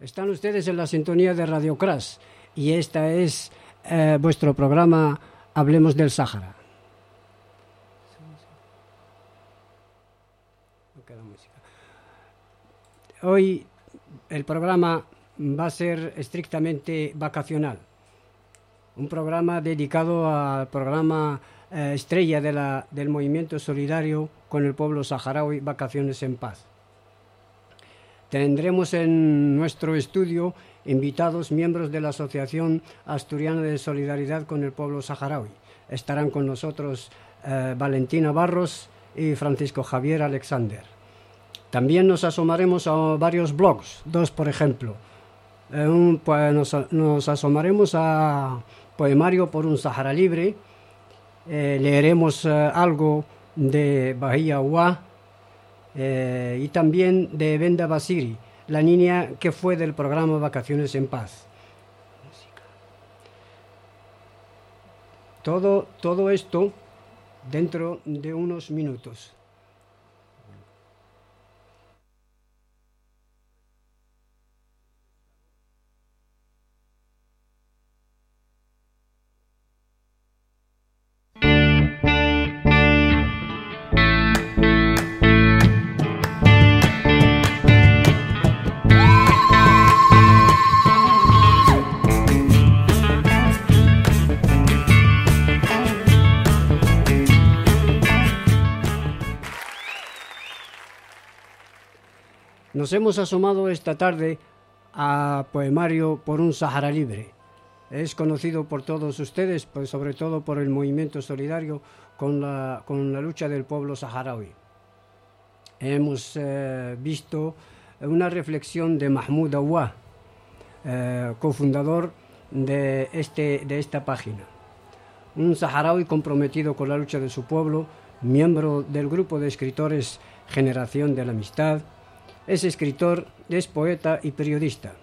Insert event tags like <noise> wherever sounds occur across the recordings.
Están ustedes en la sintonía de Radio Crash y esta es eh, vuestro programa Hablemos del Sáhara. Hoy el programa va a ser estrictamente vacacional. Un programa dedicado al programa eh, estrella de la, del movimiento solidario con el pueblo saharaui, Vacaciones en Paz. Tendremos en nuestro estudio invitados miembros de la Asociación Asturiana de Solidaridad con el Pueblo Saharaui. Estarán con nosotros eh, Valentina Barros y Francisco Javier Alexander. También nos asomaremos a varios blogs, dos por ejemplo. pues nos, asomaremos a Poemario por un Sahara Libre, eh, leeremos eh, algo de Bahía Uá, eh, y también de Benda Basiri, la niña que fue del programa Vacaciones en Paz. Todo, todo esto dentro de unos minutos. Nos hemos asomado esta tarde a Poemario por un Sahara Libre. Es conocido por todos ustedes, pues sobre todo por el movimiento solidario con la, con la lucha del pueblo saharaui. Hemos eh, visto una reflexión de Mahmoud Awa, eh, cofundador de, este, de esta página. Un saharaui comprometido con la lucha de su pueblo, miembro del grupo de escritores Generación de la Amistad, es escritor, es poeta y periodista.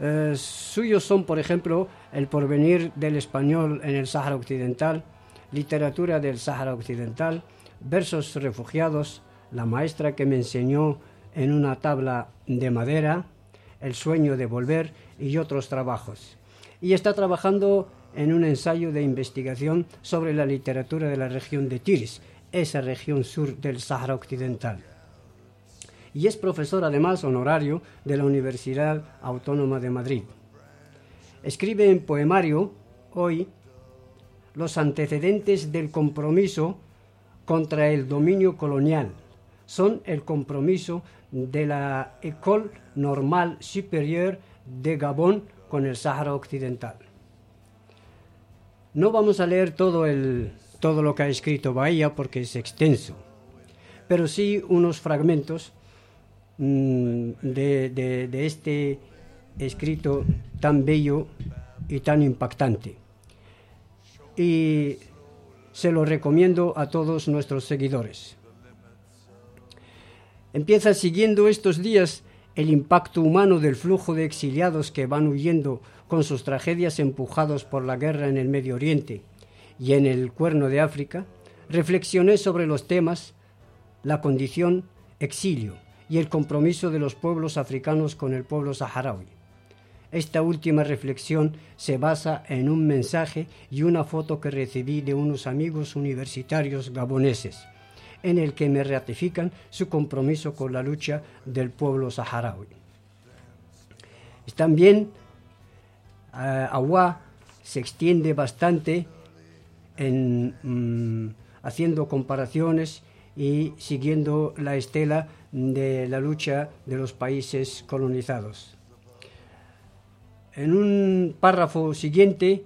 Eh, suyos son, por ejemplo, El porvenir del español en el Sáhara Occidental, Literatura del Sáhara Occidental, Versos refugiados, La maestra que me enseñó en una tabla de madera, El sueño de volver y otros trabajos. Y está trabajando en un ensayo de investigación sobre la literatura de la región de Tiris, esa región sur del Sáhara Occidental y es profesor además honorario de la Universidad Autónoma de Madrid. Escribe en poemario hoy los antecedentes del compromiso contra el dominio colonial. Son el compromiso de la École Normale Supérieure de Gabón con el Sáhara Occidental. No vamos a leer todo, el, todo lo que ha escrito Bahía porque es extenso, pero sí unos fragmentos Mm, de, este escrito tan bello y tan impactante. Y se lo recomiendo a todos nuestros seguidores. Empieza siguiendo estos días el impacto humano del flujo de exiliados que van huyendo con sus tragedias empujados por la guerra en el Medio Oriente y en el Cuerno de África, reflexioné sobre los temas la condición exilio, y el compromiso de los pueblos africanos con el pueblo saharaui. Esta última reflexión se basa en un mensaje y una foto que recibí de unos amigos universitarios gaboneses, en el que me ratifican su compromiso con la lucha del pueblo saharaui. También uh, Agua se extiende bastante en, mm, haciendo comparaciones y siguiendo la estela de la lucha de los países colonizados. En un párrafo siguiente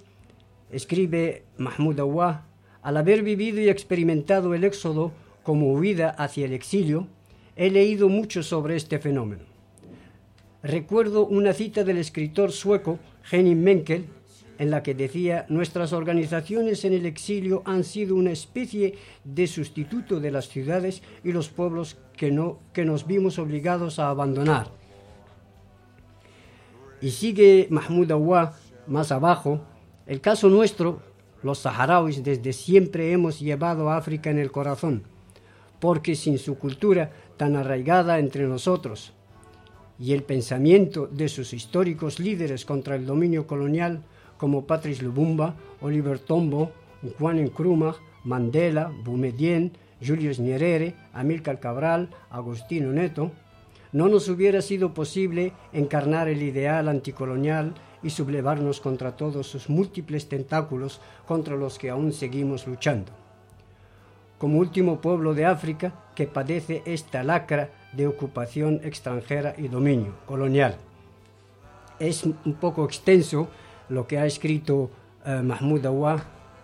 escribe Mahmoud Awa, al haber vivido y experimentado el éxodo como huida hacia el exilio, he leído mucho sobre este fenómeno. Recuerdo una cita del escritor sueco Henning Menkel en la que decía nuestras organizaciones en el exilio han sido una especie de sustituto de las ciudades y los pueblos que, no, que nos vimos obligados a abandonar. Y sigue Mahmoud Awa más abajo, el caso nuestro, los saharauis desde siempre hemos llevado a África en el corazón, porque sin su cultura tan arraigada entre nosotros, y el pensamiento de sus históricos líderes contra el dominio colonial como Patrice Lubumba, Oliver Tombo, Juan Nkrumah, Mandela, Boumediene, Julius Nyerere, Amílcar Cabral, Agustino Neto, no nos hubiera sido posible encarnar el ideal anticolonial y sublevarnos contra todos sus múltiples tentáculos contra los que aún seguimos luchando. Como último pueblo de África que padece esta lacra de ocupación extranjera y dominio colonial. Es un poco extenso lo que ha escrito eh, Mahmoud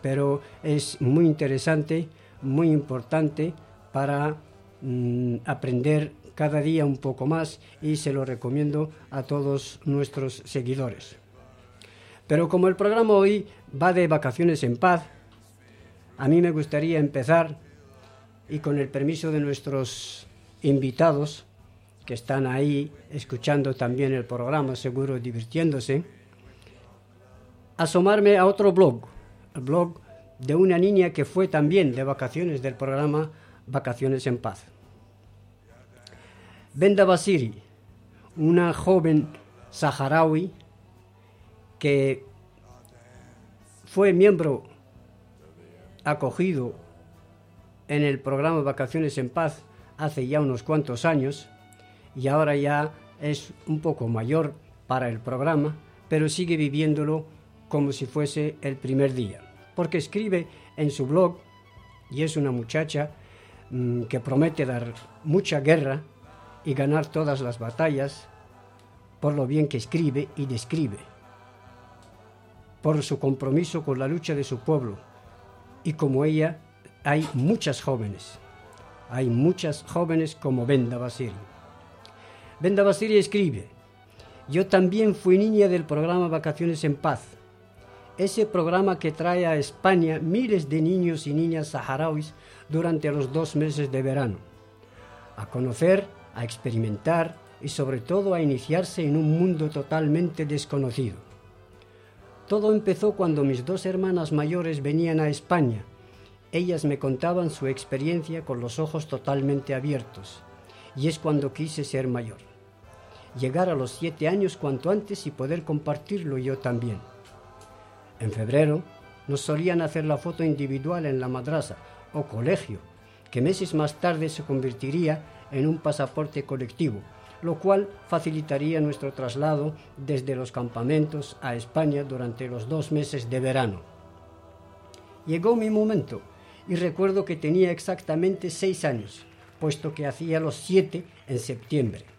pero es muy interesante, muy importante para mm, aprender cada día un poco más y se lo recomiendo a todos nuestros seguidores. Pero como el programa hoy va de vacaciones en paz, a mí me gustaría empezar y con el permiso de nuestros invitados que están ahí escuchando también el programa, seguro divirtiéndose, asomarme a otro blog, el blog de una niña que fue también de vacaciones del programa Vacaciones en Paz. Benda Basiri, una joven saharaui que fue miembro acogido en el programa Vacaciones en Paz hace ya unos cuantos años y ahora ya es un poco mayor para el programa, pero sigue viviéndolo como si fuese el primer día, porque escribe en su blog, y es una muchacha mm, que promete dar mucha guerra y ganar todas las batallas por lo bien que escribe y describe por su compromiso con la lucha de su pueblo. Y como ella, hay muchas jóvenes. Hay muchas jóvenes como Benda Basiri. Benda Basiri escribe, yo también fui niña del programa Vacaciones en Paz, ese programa que trae a España miles de niños y niñas saharauis durante los dos meses de verano, a conocer, a experimentar y sobre todo a iniciarse en un mundo totalmente desconocido. Todo empezó cuando mis dos hermanas mayores venían a España. Ellas me contaban su experiencia con los ojos totalmente abiertos, y es cuando quise ser mayor. Llegar a los siete años cuanto antes y poder compartirlo yo también. En febrero nos solían hacer la foto individual en la madrasa o colegio, que meses más tarde se convertiría en un pasaporte colectivo, lo cual facilitaría nuestro traslado desde los campamentos a España durante los dos meses de verano. Llegó mi momento y recuerdo que tenía exactamente seis años, puesto que hacía los siete en septiembre.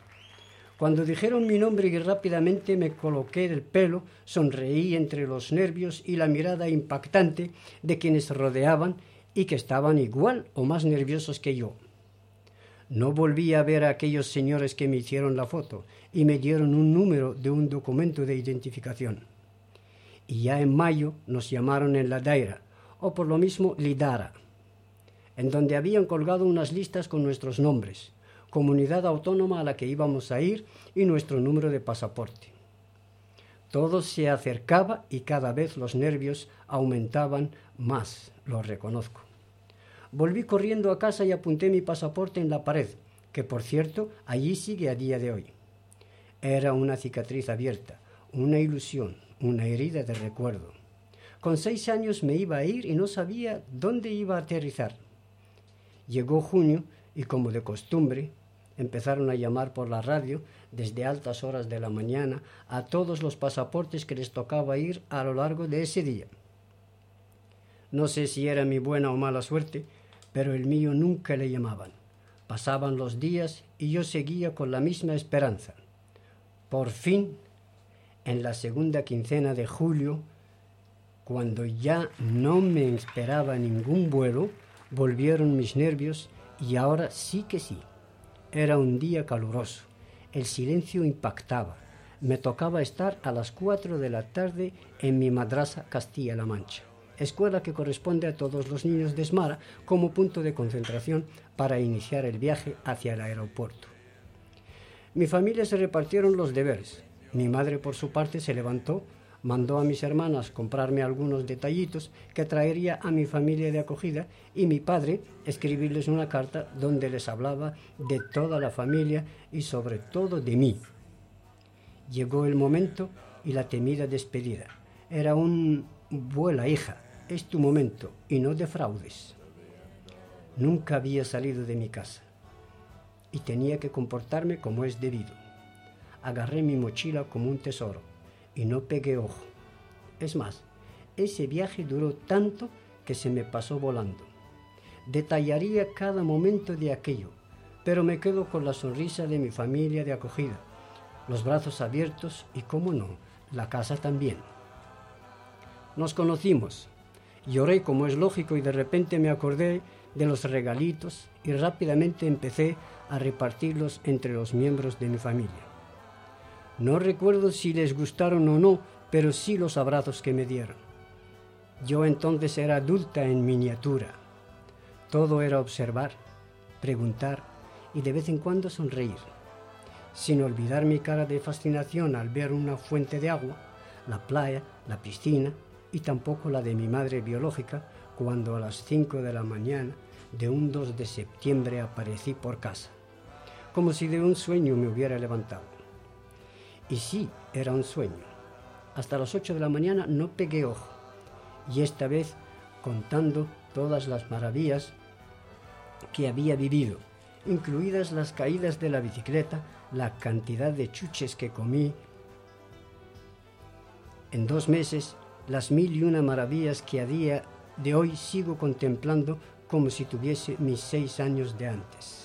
Cuando dijeron mi nombre y rápidamente me coloqué el pelo, sonreí entre los nervios y la mirada impactante de quienes rodeaban y que estaban igual o más nerviosos que yo. No volví a ver a aquellos señores que me hicieron la foto y me dieron un número de un documento de identificación. Y ya en mayo nos llamaron en la Daira, o por lo mismo Lidara, en donde habían colgado unas listas con nuestros nombres, comunidad autónoma a la que íbamos a ir y nuestro número de pasaporte. Todo se acercaba y cada vez los nervios aumentaban más, lo reconozco. Volví corriendo a casa y apunté mi pasaporte en la pared, que por cierto allí sigue a día de hoy. Era una cicatriz abierta, una ilusión, una herida de recuerdo. Con seis años me iba a ir y no sabía dónde iba a aterrizar. Llegó junio y como de costumbre empezaron a llamar por la radio desde altas horas de la mañana a todos los pasaportes que les tocaba ir a lo largo de ese día. No sé si era mi buena o mala suerte, pero el mío nunca le llamaban. Pasaban los días y yo seguía con la misma esperanza. Por fin, en la segunda quincena de julio, cuando ya no me esperaba ningún vuelo, volvieron mis nervios y ahora sí que sí. Era un día caluroso. El silencio impactaba. Me tocaba estar a las cuatro de la tarde en mi madrasa Castilla-La Mancha escuela que corresponde a todos los niños de Smara como punto de concentración para iniciar el viaje hacia el aeropuerto. Mi familia se repartieron los deberes. Mi madre, por su parte, se levantó, mandó a mis hermanas comprarme algunos detallitos que traería a mi familia de acogida y mi padre escribirles una carta donde les hablaba de toda la familia y sobre todo de mí, Llegó el momento y la temida despedida. Era un vuela, hija, es tu momento y no defraudes. Nunca había salido de mi casa y tenía que comportarme como es debido. Agarré mi mochila como un tesoro y no pegué ojo. Es más, ese viaje duró tanto que se me pasó volando. Detallaría cada momento de aquello, pero me quedo con la sonrisa de mi familia de acogida, los brazos abiertos y, cómo no, la casa también. Nos conocimos, lloré como es lógico y de repente me acordé de los regalitos y rápidamente empecé a repartirlos entre los miembros de mi familia. No recuerdo si les gustaron o no, pero sí los abrazos que me dieron. Yo entonces era adulta en miniatura. Todo era observar, preguntar y de vez en cuando sonreír, sin olvidar mi cara de fascinación al ver una fuente de agua, la playa, la piscina y tampoco la de mi madre biológica cuando a las 5 de la mañana de un 2 de septiembre aparecí por casa, como si de un sueño me hubiera levantado. Y sí, era un sueño. Hasta las 8 de la mañana no pegué ojo, y esta vez contando todas las maravillas que había vivido, incluidas las caídas de la bicicleta, la cantidad de chuches que comí en dos meses, las mil y una maravillas que a día de hoy sigo contemplando como si tuviese mis seis años de antes.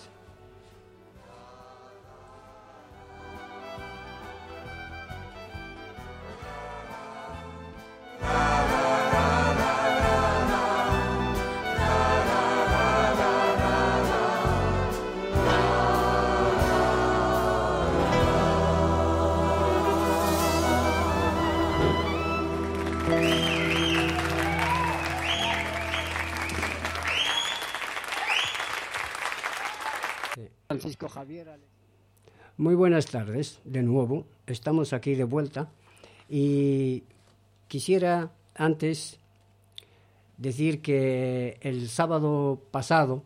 Buenas tardes, de nuevo. Estamos aquí de vuelta y quisiera antes decir que el sábado pasado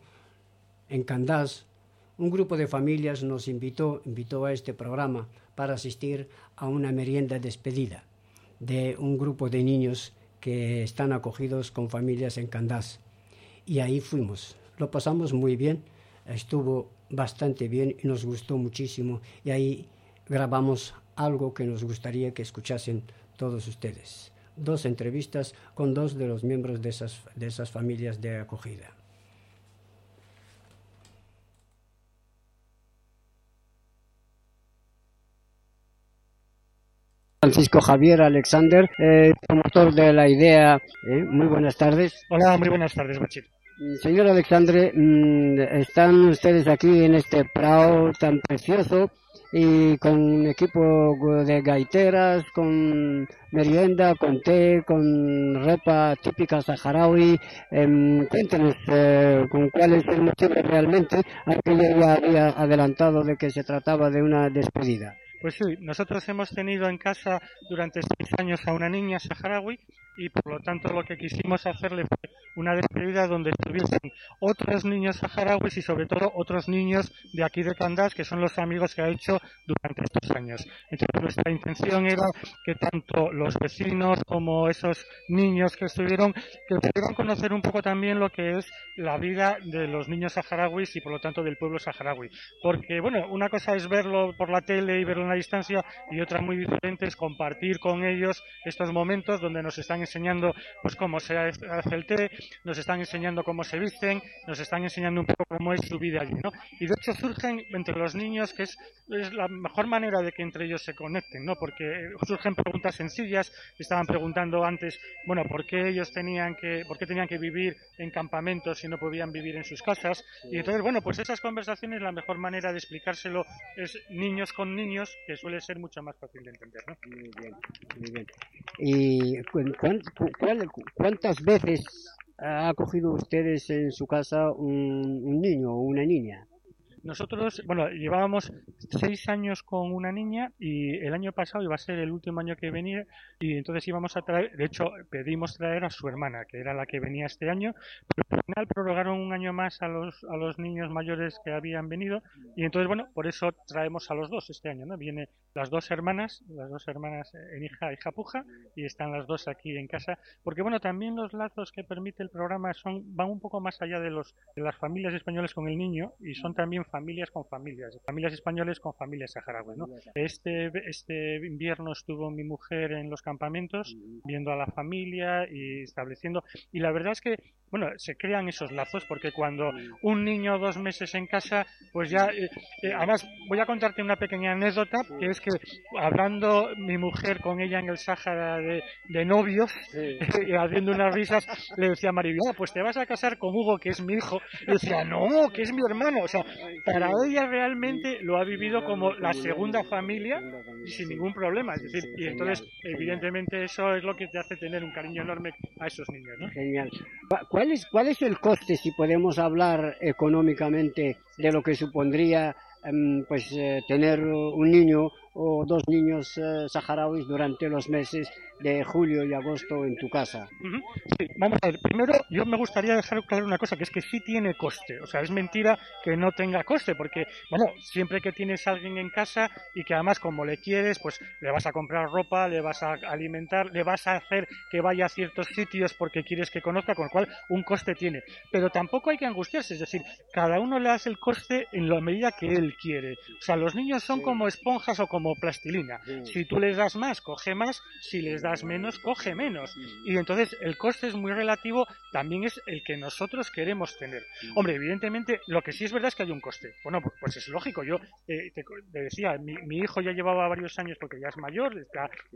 en Candás un grupo de familias nos invitó, invitó a este programa para asistir a una merienda despedida de un grupo de niños que están acogidos con familias en Candás. Y ahí fuimos. Lo pasamos muy bien. Estuvo bastante bien y nos gustó muchísimo. Y ahí grabamos algo que nos gustaría que escuchasen todos ustedes. Dos entrevistas con dos de los miembros de esas, de esas familias de acogida. Francisco Javier Alexander, eh, promotor de la idea. Eh, muy buenas tardes. Hola, muy buenas tardes, Bachir. Señor Alexandre, mm, están ustedes aquí en este prado tan precioso y con un equipo de gaiteras, con merienda, con té, con ropa típica saharaui. Eh, cuéntenos eh, con cuál es el motivo realmente, aunque yo ya había adelantado de que se trataba de una despedida. Pues sí, nosotros hemos tenido en casa durante seis años a una niña saharaui y por lo tanto lo que quisimos hacerle fue una despedida donde estuviesen otros niños saharauis y sobre todo otros niños de aquí de Candás que son los amigos que ha hecho durante estos años. Entonces nuestra intención era que tanto los vecinos como esos niños que estuvieron que pudieran conocer un poco también lo que es la vida de los niños saharauis y por lo tanto del pueblo saharaui. Porque bueno, una cosa es verlo por la tele y verlo en la distancia y otra muy diferente es compartir con ellos estos momentos donde nos están enseñando pues cómo se hace el té, nos están enseñando cómo se visten, nos están enseñando un poco cómo es su vida allí, ¿no? Y de hecho surgen entre los niños que es, es la mejor manera de que entre ellos se conecten, ¿no? Porque surgen preguntas sencillas, estaban preguntando antes, bueno, ¿por qué ellos tenían que, por qué tenían que vivir en campamentos si no podían vivir en sus casas? Y entonces, bueno, pues esas conversaciones la mejor manera de explicárselo es niños con niños, que suele ser mucho más fácil de entender, ¿no? Muy bien, muy bien. ¿Y cuántas veces ha acogido ustedes en su casa un, niño o una niña? Nosotros, bueno, llevábamos seis años con una niña y el año pasado iba a ser el último año que venía y entonces íbamos a traer, de hecho pedimos traer a su hermana, que era la que venía este año, pero al final prorrogaron un año más a los, a los niños mayores que habían venido y entonces, bueno, por eso traemos a los dos este año, ¿no? Viene las dos hermanas, las dos hermanas en hija y japuja y están las dos aquí en casa, porque bueno, también los lazos que permite el programa son van un poco más allá de los de las familias españoles con el niño y son también familias con familias, familias españoles con familias saharauis, ¿no? Este este invierno estuvo mi mujer en los campamentos viendo a la familia y estableciendo y la verdad es que bueno, se crean esos lazos porque cuando un niño dos meses en casa, pues ya, eh, eh, además voy a contarte una pequeña anécdota, que es que hablando mi mujer con ella en el Sáhara de, novios, <laughs> y haciendo unas risas, le decía a Maribel, pues te vas a casar con Hugo, que es mi hijo, y decía, no, que es mi hermano, o sea, para ella realmente lo ha vivido como la segunda familia y sin ningún problema, es decir, y entonces evidentemente eso es lo que te hace tener un cariño enorme a esos niños, ¿no? Genial. ¿Cuál es, ¿Cuál es el coste, si podemos hablar económicamente, de lo que supondría em, pues eh, tener un niño o dos niños eh, saharauis durante los meses de julio y agosto en tu casa. Sí, vamos a ver, primero yo me gustaría dejar claro una cosa, que es que sí tiene coste, o sea, es mentira que no tenga coste, porque, bueno, siempre que tienes a alguien en casa y que además como le quieres, pues le vas a comprar ropa, le vas a alimentar, le vas a hacer que vaya a ciertos sitios porque quieres que conozca, con lo cual un coste tiene. Pero tampoco hay que angustiarse, es decir, cada uno le hace el coste en la medida que él quiere. O sea, los niños son como esponjas o como plastilina. Si tú les das más, coge más, si les das menos, coge menos. Y entonces el coste es muy relativo, también es el que nosotros queremos tener. Hombre, evidentemente, lo que sí es verdad es que hay un coste. Bueno, pues, pues es lógico. Yo eh, te, decía, mi, hijo ya llevaba varios años porque ya es mayor,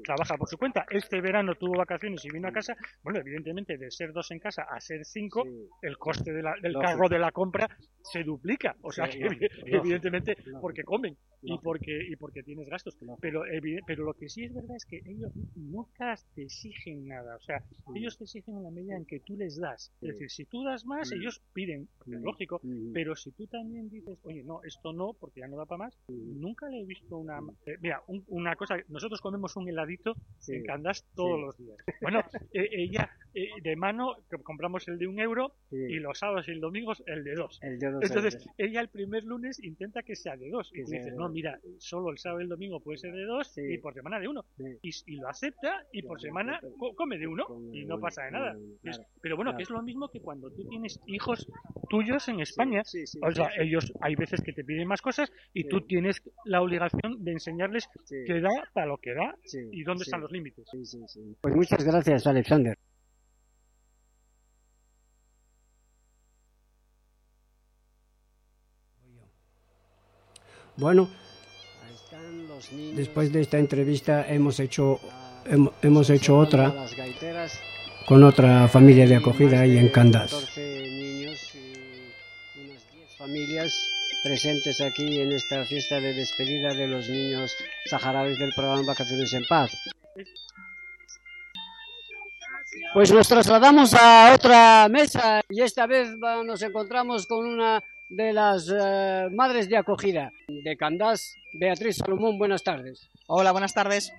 trabaja por su cuenta. Este verano tuvo vacaciones y vino a casa. Bueno, evidentemente, de ser dos en casa a ser cinco, el coste del carro de la compra se duplica. O sea, que evidentemente, porque comen y porque, y porque tienes gastos. Pero, pero lo que sí es verdad es que ellos nunca te exigen nada. O sea, ellos te exigen en la medida en que tú les das. Es decir, si tú das más, ellos piden, lógico. Pero si tú también dices, oye, no, esto no, porque ya no da para más, nunca le he visto una. Eh, mira, una cosa, nosotros comemos un heladito en Candás todos los días. Bueno, eh, ella eh, de mano compramos el de un euro y los sábados y el domingo el de dos. Entonces, ella el primer lunes intenta que sea de dos. Y dices, no, mira, solo el sábado y el domingo puede ser de dos y por semana de uno. Y, y, lo acepta y por semana come de uno y no pasa de nada. pero bueno, que es lo mismo que cuando tú tienes hijos tuyos en España. o sea, ellos hay veces que te piden más cosas y tú tienes la obligación de enseñarles qué da para lo que da y dónde están los límites. Pues muchas gracias, Alexander. Bueno, después de esta entrevista hemos hecho hemos hecho otra con otra familia de acogida ahí en Candás. niños y unas 10 familias presentes aquí en esta fiesta de despedida de los niños saharauis del programa Vacaciones en Paz. Pues nos trasladamos a otra mesa y esta vez nos encontramos con una de las eh, madres de acogida de Candás. Beatriz Salomón, buenas tardes. Hola, buenas tardes.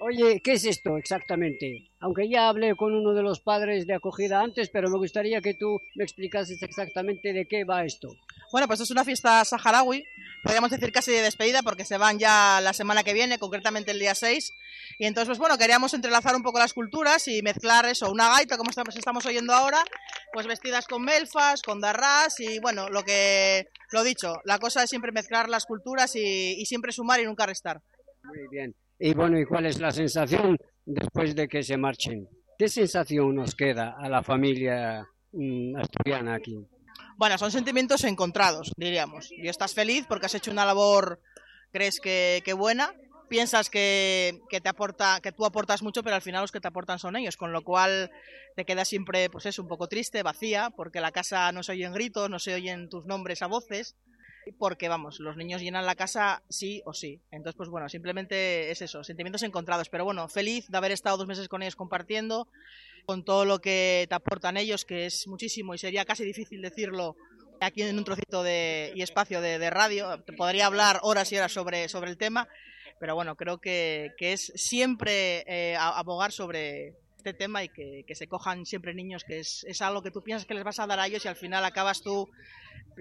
Oye, ¿qué es esto exactamente? Aunque ya hablé con uno de los padres de acogida antes, pero me gustaría que tú me explicases exactamente de qué va esto. Bueno, pues es una fiesta saharaui, podríamos decir casi de despedida porque se van ya la semana que viene, concretamente el día 6. Y entonces, pues bueno, queríamos entrelazar un poco las culturas y mezclar eso, una gaita como estamos oyendo ahora, pues vestidas con melfas, con darras y bueno, lo que, lo dicho, la cosa es siempre mezclar las culturas y, y siempre sumar y nunca restar. Muy bien. Y bueno, ¿y cuál es la sensación después de que se marchen? ¿Qué sensación nos queda a la familia mm, asturiana aquí? Bueno, son sentimientos encontrados, diríamos. Y estás feliz porque has hecho una labor, crees que, buena, piensas que, te aporta, que tú aportas mucho, pero al final los que te aportan son ellos, con lo cual te quedas siempre, pues es un poco triste, vacía, porque la casa no se oyen gritos, no se oyen tus nombres a voces, porque vamos, los niños llenan la casa sí o sí. Entonces, pues bueno, simplemente es eso, sentimientos encontrados. Pero bueno, feliz de haber estado dos meses con ellos compartiendo, con todo lo que te aportan ellos, que es muchísimo y sería casi difícil decirlo aquí en un trocito de, y espacio de, radio. Podría hablar horas y horas sobre, sobre el tema, pero bueno, creo que, que es siempre eh, abogar sobre este tema y que, que, se cojan siempre niños, que es, es, algo que tú piensas que les vas a dar a ellos y al final acabas tú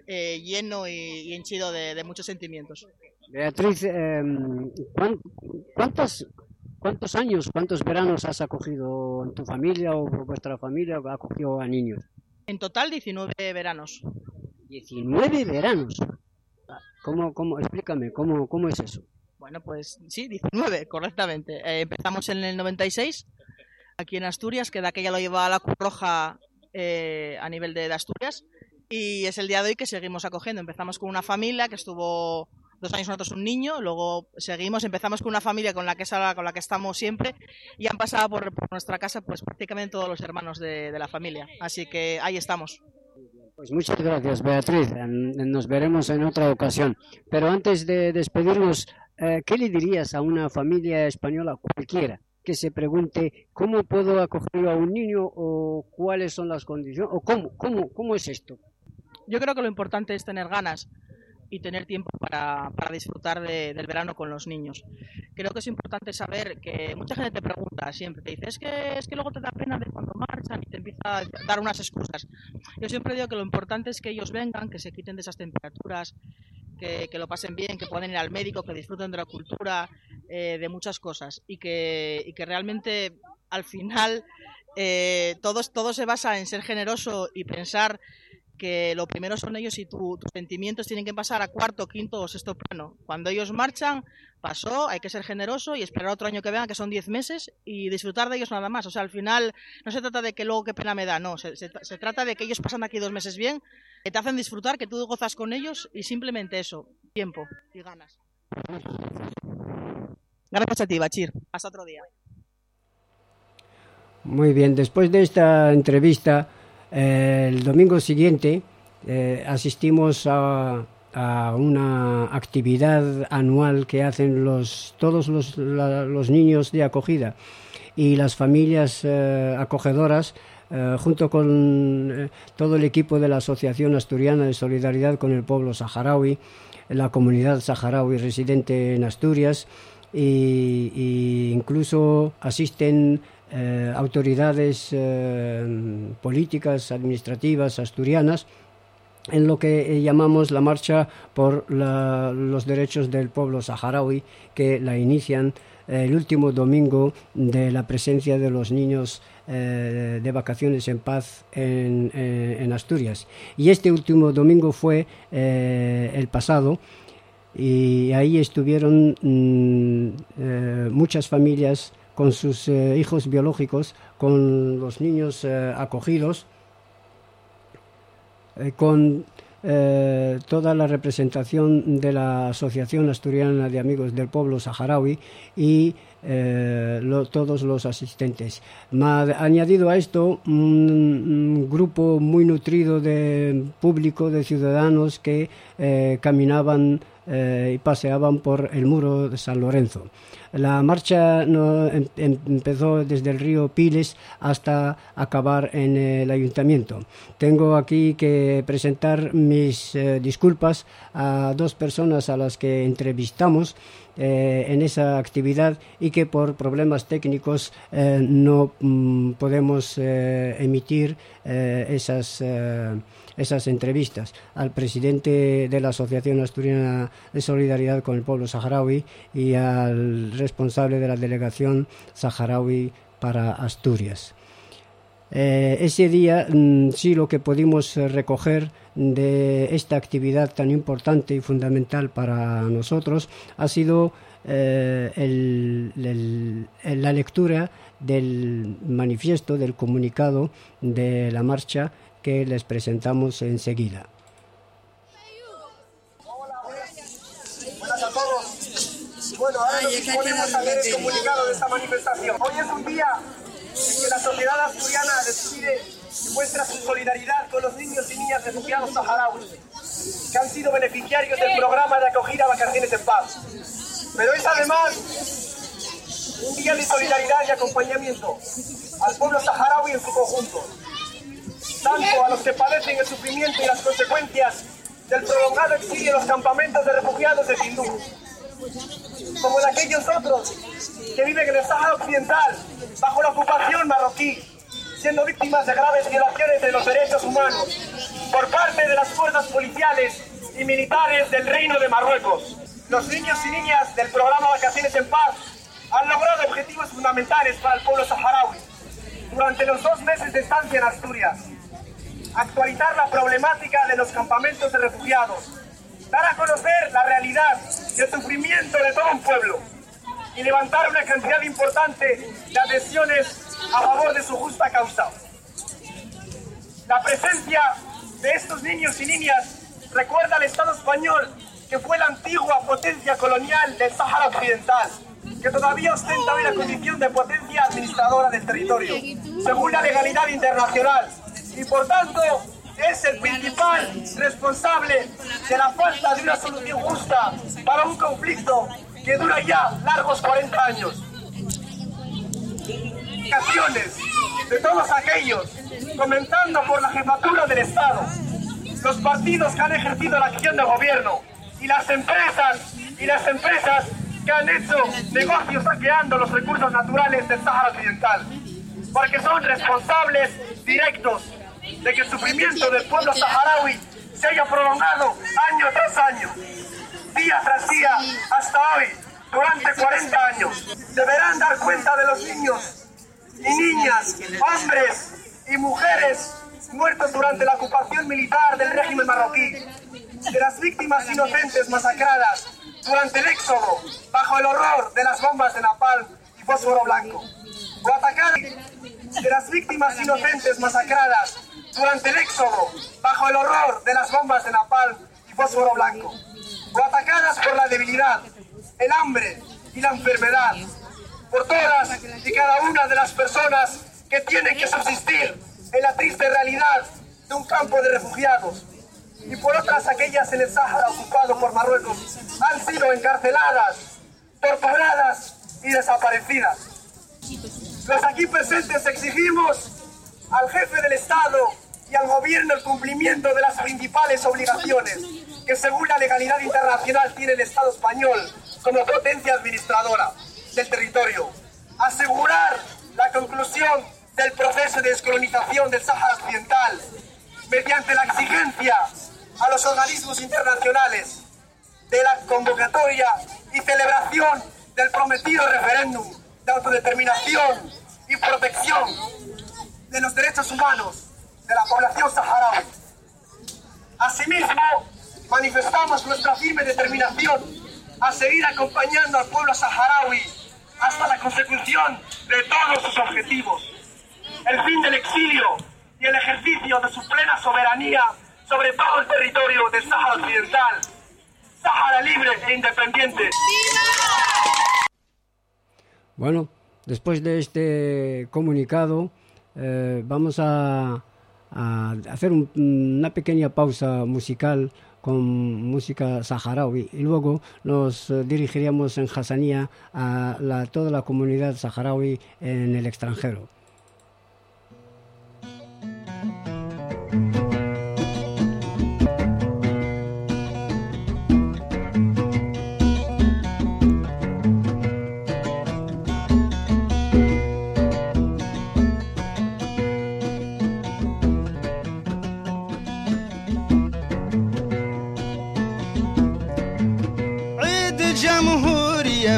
eh, lleno y, y henchido de, de, muchos sentimientos. Beatriz, eh, ¿cuántos, ¿cuántos años, cuántos veranos has acogido en tu familia o vuestra familia ha acogido a niños? En total 19 veranos. 19 veranos. ¿Cómo, cómo, explícame, ¿cómo, cómo es eso? Bueno, pues sí, 19, correctamente. Eh, empezamos en el 96, aquí en Asturias, que de aquella lo llevaba la Cruz Roja eh, a nivel de, de, Asturias. Y es el día de hoy que seguimos acogiendo. Empezamos con una familia que estuvo dos años nosotros un niño, luego seguimos, empezamos con una familia con la que, con la que estamos siempre y han pasado por, por nuestra casa pues prácticamente todos los hermanos de, de la familia. Así que ahí estamos. Pues muchas gracias, Beatriz. Nos veremos en otra ocasión. Pero antes de despedirnos, eh, ¿qué le dirías a una familia española cualquiera que se pregunte cómo puedo acoger a un niño o cuáles son las condiciones o cómo, cómo, cómo es esto? Yo creo que lo importante es tener ganas y tener tiempo para, disfrutar de, del verano con los niños. Creo que es importante saber que mucha gente te pregunta siempre, te dice, es que, es que luego te da pena de cuando marchan y te empieza a dar unas excusas. Yo siempre digo que lo importante es que ellos vengan, que se quiten de esas temperaturas, que, que lo pasen bien, que puedan ir al médico, que disfruten de la cultura, eh, de muchas cosas y que, y que realmente al final eh, todo, todo se basa en ser generoso y pensar que lo primero son ellos y tu, tus sentimientos tienen que pasar a cuarto, quinto o sexto plano. Cuando ellos marchan, pasó, hay que ser generoso y esperar otro año que vengan, que son diez meses, y disfrutar de ellos nada más. O sea, al final no se trata de que luego qué pena me da, no, se, se, se trata de que ellos pasan aquí dos meses bien, que te hacen disfrutar, que tú gozas con ellos y simplemente eso, tiempo y ganas. Gracias a ti, Bachir. Hasta otro día. Muy bien, después de esta entrevista, el domingo siguiente eh, asistimos a, una actividad anual que hacen los, todos los, los niños de acogida y las familias eh, acogedoras eh, junto con todo el equipo de la Asociación Asturiana de Solidaridad con el Pueblo Saharaui, la comunidad saharaui residente en Asturias, y, y incluso asisten eh, autoridades eh, políticas, administrativas, asturianas, en lo que llamamos la marcha por los derechos del pueblo saharaui, que la inician eh, el último domingo de la presencia de los niños eh, de vacaciones en paz en, eh, Asturias. Y este último domingo fue eh, el pasado y ahí estuvieron mmm, muchas familias con sus eh, hijos biológicos, con los niños eh, acogidos, eh, con toda la representación de la Asociación Asturiana de Amigos del Pueblo Saharaui y lo, todos los asistentes. Añadido a esto, un, un, grupo muy nutrido de público, de ciudadanos que caminaban y paseaban por el muro de San Lorenzo. La marcha no, em, empezó desde el río Piles hasta acabar en el ayuntamiento. Tengo aquí que presentar mis eh, disculpas a dos personas a las que entrevistamos eh, en esa actividad y que por problemas técnicos eh, no mm, podemos eh, emitir eh, esas eh, esas entrevistas al presidente de la Asociación Asturiana de Solidaridad con el Pueblo Saharaui y al responsable de la delegación saharaui para Asturias. Eh, ese día mm, sí lo que pudimos recoger de esta actividad tan importante y fundamental para nosotros ha sido eh, la lectura del manifiesto, del comunicado de la marcha que les presentamos enseguida. Hola, buenas a todos. Bueno, ahora nos disponemos a leer el comunicado de esta manifestación. Hoy es un día en que la sociedad asturiana decide y muestra su solidaridad con los niños y niñas refugiados saharauis que han sido beneficiarios del programa de acogida a vacaciones en paz. Pero es además un día de solidaridad y acompañamiento al pueblo saharaui en su conjunto tanto a los que padecen el sufrimiento y las consecuencias del prolongado exilio en los campamentos de refugiados de Tindú, como de aquellos otros que viven en el Sáhara Occidental bajo la ocupación marroquí, siendo víctimas de graves violaciones de los derechos humanos por parte de las fuerzas policiales y militares del Reino de Marruecos. Los niños y niñas del programa Vacaciones en Paz han logrado objetivos fundamentales para el pueblo saharaui durante los dos meses de estancia en Asturias. Actualizar la problemática de los campamentos de refugiados, dar a conocer la realidad y el sufrimiento de todo un pueblo y levantar una cantidad importante de adhesiones a favor de su justa causa. La presencia de estos niños y niñas recuerda al Estado español que fue la antigua potencia colonial del Sáhara Occidental, que todavía ostenta hoy la condición de potencia administradora del territorio, según la legalidad internacional, y por tanto es el principal responsable de la falta de una solución justa para un conflicto que dura ya largos 40 años. De todos aquellos, comenzando por la jefatura del Estado, los partidos que han ejercido la acción de gobierno y las empresas y las empresas que han hecho negocios saqueando los recursos naturales del Sáhara Occidental, porque son responsables directos de que el sufrimiento del pueblo saharaui se haya prolongado año tras año, día tras día, hasta hoy, durante 40 años. Deberán dar cuenta de los niños y niñas, hombres y mujeres muertos durante la ocupación militar del régimen marroquí, de las víctimas inocentes masacradas durante el éxodo bajo el horror de las bombas de napalm y fósforo blanco, o atacar de las víctimas inocentes masacradas durante el éxodo bajo el horror de las bombas de napalm y fósforo blanco, o atacadas por la debilidad, el hambre y la enfermedad, por todas y cada una de las personas que tienen que subsistir en la triste realidad de un campo de refugiados, y por otras aquellas en el Sáhara ocupado por Marruecos han sido encarceladas, torturadas y desaparecidas. Los aquí presentes exigimos al jefe del Estado y al gobierno el cumplimiento de las principales obligaciones que según la legalidad internacional tiene el Estado español como potencia administradora del territorio. Asegurar la conclusión del proceso de descolonización del Sáhara Occidental mediante la exigencia a los organismos internacionales de la convocatoria y celebración del prometido referéndum de autodeterminación y protección de los derechos humanos de la población saharaui. Asimismo, manifestamos nuestra firme determinación a seguir acompañando al pueblo saharaui hasta la consecución de todos sus objetivos. El fin del exilio y el ejercicio de su plena soberanía sobre todo el territorio del Sáhara Occidental. Sáhara libre e independiente. Bueno, después de este comunicado, eh, vamos a, hacer un, una pequeña pausa musical con música saharaui y luego nos eh, dirigiríamos en Hassanía a la, toda la comunidad saharaui en el extranjero.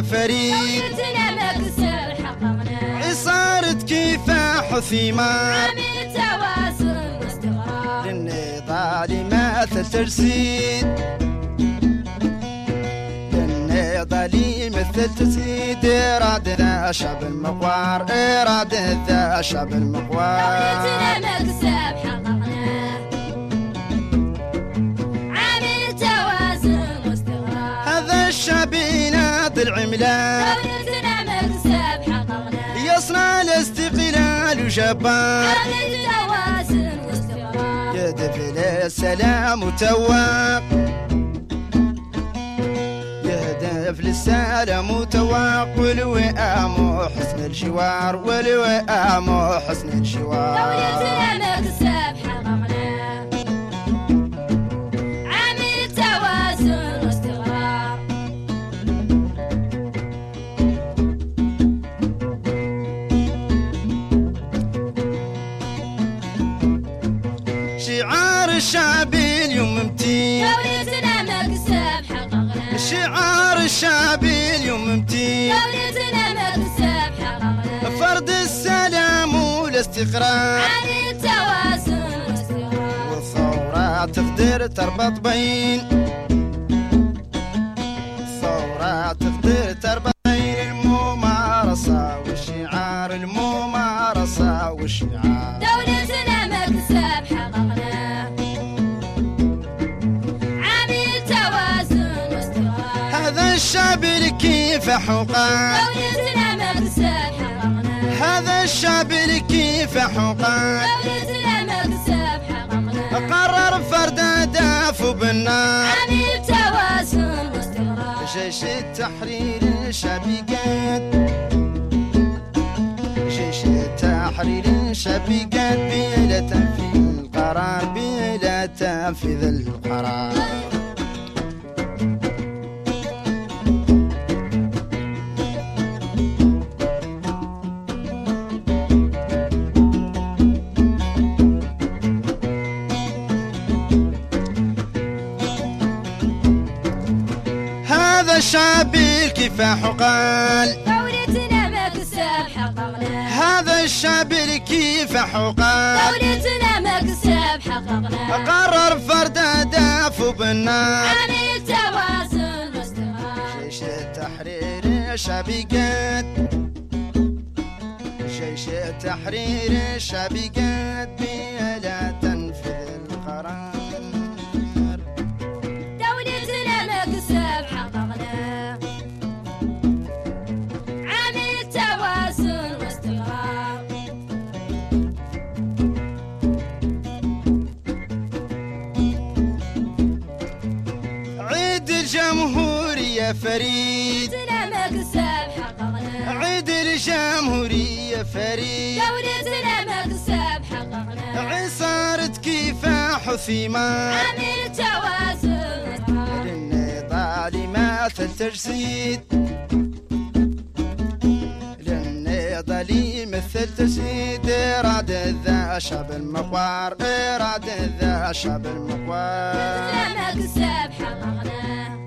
فريد. ثورتنا ما كسر حققنا صارت كفاح في مار. عامل تواصل واستقرار. للنضال مثل تجسيد للنضال مثل تجسيد إرادة شعب المغوار. إرادنا شعب المغوار. ثورتنا ما كسر حققنا مكسب حققنا. يصنع الاستقلال وجبار عمل توازن واستقرار. يهدف للسلام وتواق يهدف للسلام وتواق والوئام وحسن الجوار والوئام وحسن الجوار. قويتنا مكسب حققنا الشعب اليوم متين دولتنا مكسب حققنا فرض السلام والاستقرار. عن التوازن والاستقرار. والثورة تقدر تربط بين الثورة تقدر تربط بين الممارسة والشعار. الممارسة والشعار. كيف حقا؟ لو يزن ما تساح حرمنا هذا الشعب كيف حقا؟ لو يزن ما تساح حرمنا قرر فرد دافو بالنار عن التوازن واستقرار جيش التحرير شبيقات جيش التحرير شبيقات بلا تنفيذ القرار بلا تنفيذ القرار. الكفاح قال ثورتنا ما كسب حققنا. هذا الشعب الكفاح قال ثورتنا ما كسب حققنا. قرر فرد داف بالنار عن التواصل مستمر جيش التحرير شبيكات جيش التحرير شبيكات بلا تنفذ القرار. فريد. دولتنا مكسب حققنا عيد الجمهورية فريد. دولتنا مكسب حققنا عصارة كفاح وثمار عامل توازن. واستقرار للنضال مثل تجسيد للنضال مثل تجسيد إرادة ذا شعب المقوار. إرادة ذا شعب المقوار. دولتنا مكسب حققنا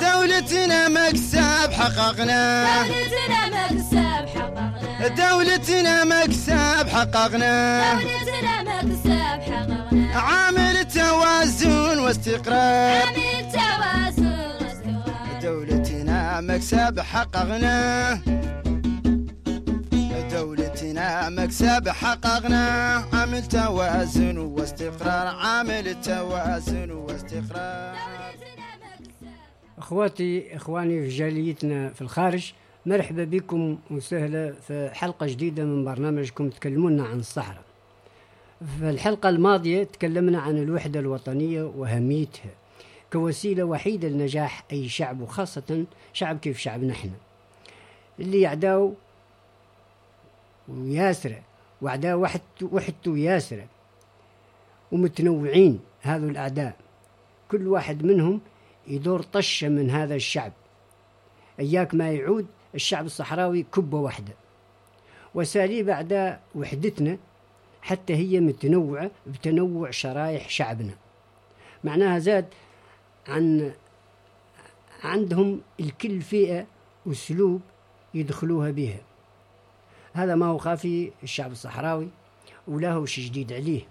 دولتنا مكسب حققنا. دولتنا مكسب حققنا. دولتنا مكسب حققنا. دولتنا مكسب حققنا. عامل توازن واستقرار. عامل توازن واستقرار. دولتنا مكسب حققنا. دولتنا مكسب حققنا. عامل توازن واستقرار. عامل توازن واستقرار. أخواتي إخواني في جاليتنا في الخارج مرحبا بكم وسهلا في حلقة جديدة من برنامجكم تكلمونا عن الصحراء. في الحلقة الماضية تكلمنا عن الوحدة الوطنية وأهميتها كوسيلة وحيدة لنجاح أي شعب وخاصة شعب كيف شعبنا إحنا. اللي يعداو وياسره واعداء وحدته وحدته وياسره ومتنوعين هذو الأعداء. كل واحد منهم يدور طشة من هذا الشعب. أياك ما يعود الشعب الصحراوي كبة واحدة. وأساليب أعداء وحدتنا حتى هي متنوعة بتنوع شرائح شعبنا. معناها زاد عن عندهم الكل فئة أسلوب يدخلوها بها. هذا ما هو خافي الشعب الصحراوي ولا هو شي جديد عليه.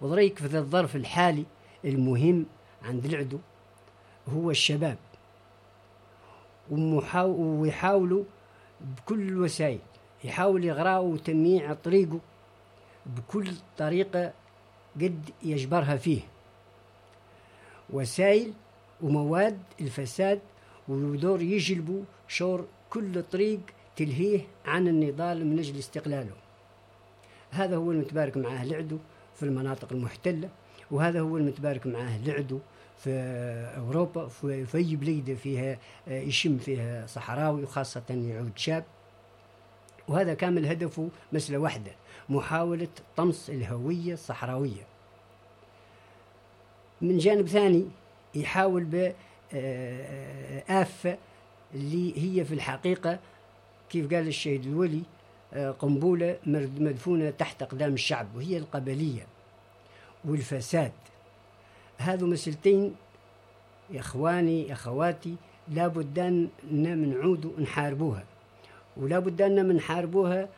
وضريك في الظرف الحالي المهم عند العدو هو الشباب. ويحاولوا بكل الوسائل يحاول يغرقوا تمييع طريقه بكل طريقة قد يجبرها فيه. وسائل ومواد الفساد ويدور يجلبوا شور كل طريق تلهيه عن النضال من أجل استقلاله. هذا هو المتبارك مع أهل العدو في المناطق المحتلة وهذا هو المتبارك مع أهل العدو في أوروبا في أي بليدة فيها آه، يشم فيها صحراوي وخاصة يعود شاب. وهذا كامل هدفه مسألة واحدة محاولة طمس الهوية الصحراوية. من جانب ثاني يحاول بآفة اللي هي في الحقيقة كيف قال الشهيد الولي آه، قنبلة مدفونة تحت أقدام الشعب وهي القبلية والفساد. هذو مسألتين يا إخواني يا أخواتي لابد أن من نعود نحاربوها ولابد أن نحاربوها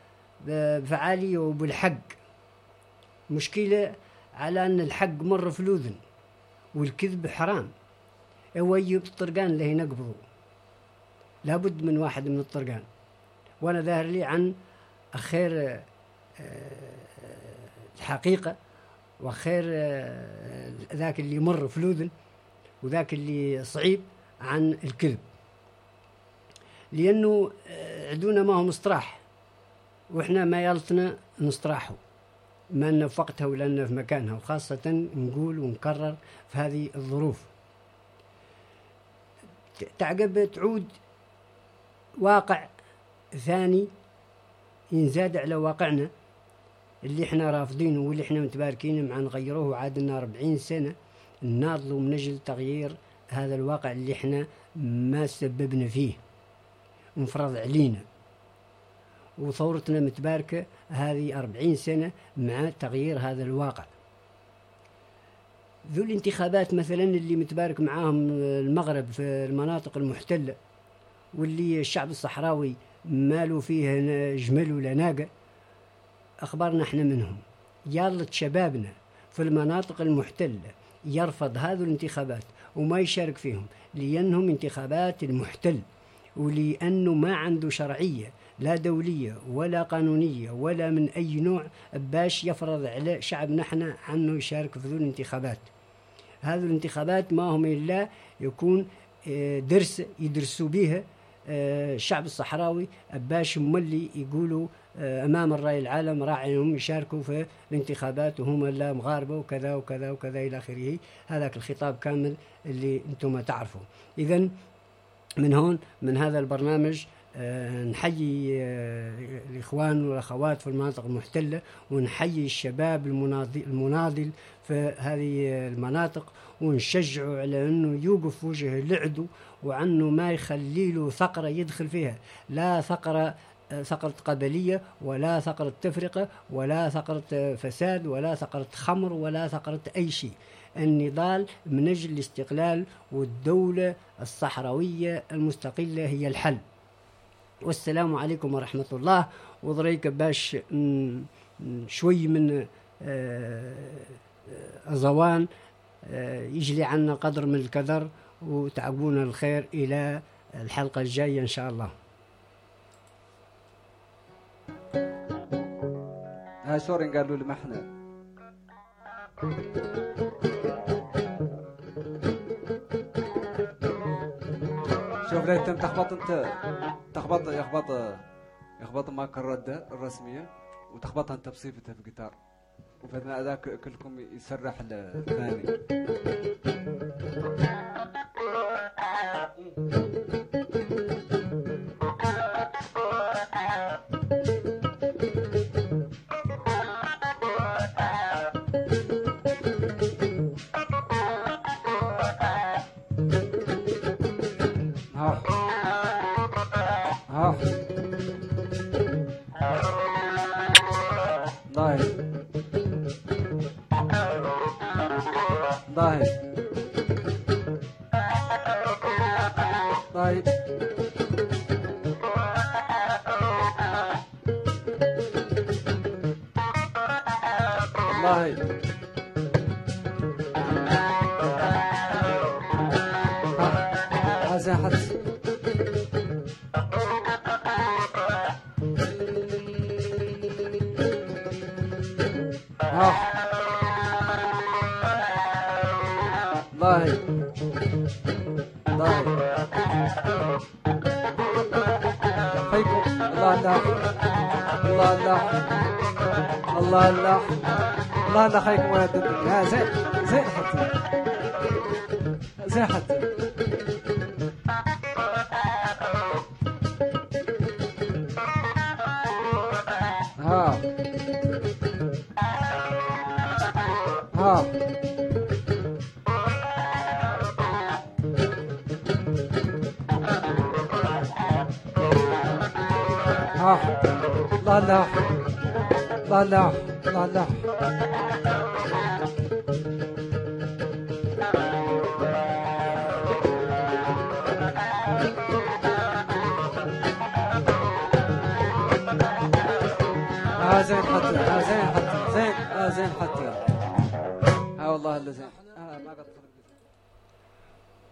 بفعالية وبالحق. مشكلة على أن الحق مر في الأذن والكذب حرام. هو يجيب الطرقان اللي ينقبضوا لابد من واحد من الطرقان. وأنا ظاهر لي عن خير الحقيقة. وخير آه، ذاك اللي مر في الأذن وذاك اللي صعيب عن الكذب. لأنه آه، عدونا ما هو مستراح وإحنا ما يلطنا نستراحوا ما لنا في وقتها ولا لنا في مكانها وخاصة نقول ونكرر في هذه الظروف. تعقب تعود واقع ثاني ينزاد على واقعنا. اللي إحنا رافضينه واللي إحنا متباركين مع نغيروه عاد لنا 40 سنة ناضلوا من أجل تغيير هذا الواقع اللي إحنا ما سببنا فيه. مفرض علينا. وثورتنا متباركة هذه أربعين سنة مع تغيير هذا الواقع. ذو الانتخابات مثلا اللي متبارك معاهم المغرب في المناطق المحتلة واللي الشعب الصحراوي ماله فيه جمل ولا ناقة أخبارنا إحنا منهم. يالت شبابنا في المناطق المحتلة يرفض هذه الانتخابات وما يشارك فيهم لأنهم انتخابات المحتل ولأنه ما عنده شرعية لا دولية ولا قانونية ولا من أي نوع باش يفرض على شعبنا إحنا عنه يشارك في ذو الانتخابات. هذه الانتخابات ما هم إلا يكون آه، درس يدرسوا بها الشعب الصحراوي باش هم اللي يقولوا آه، أمام الرأي العالم راعيهم يشاركوا في الانتخابات وهم لا مغاربة وكذا وكذا وكذا إلى آخره. هذاك الخطاب كامل اللي أنتم تعرفوا اذا من هون من هذا البرنامج آه، نحيي آه، الإخوان والأخوات في المناطق المحتلة ونحيي الشباب المناضل في هذه المناطق ونشجعه على أنه يوقف وجه العدو وعنه ما يخلي له ثقرة يدخل فيها. لا ثقرة آه، ثقرة قبلية ولا ثقرة تفرقة ولا ثقرة آه، فساد ولا ثقرة خمر ولا ثقرة أي شيء. النضال من أجل الاستقلال والدولة الصحراوية المستقلة هي الحل. والسلام عليكم ورحمة الله. وضريك باش شوي من آه، أزوان آه، يجلي عنا قدر من الكدر وتعقبونا الخير إلى الحلقة الجاية إن شاء الله. ها شورين قالوا لي ما إحنا. شوف لا أنت تخبط أنت تخبط يخبط يخبط معك الردة الرسمية وتخبطها أنت بصيفتها في الجيتار. وبعدين هذاك كلكم يسرح الثاني. <laughs> والله. حسن حسن آه. طيب. الله الله فيكم الله الله الله الله الله الله الله الله خيكم ولا ها زين زين حتى. زين حتى. ها. ها. ها. لا لا. لا لا. لا لا.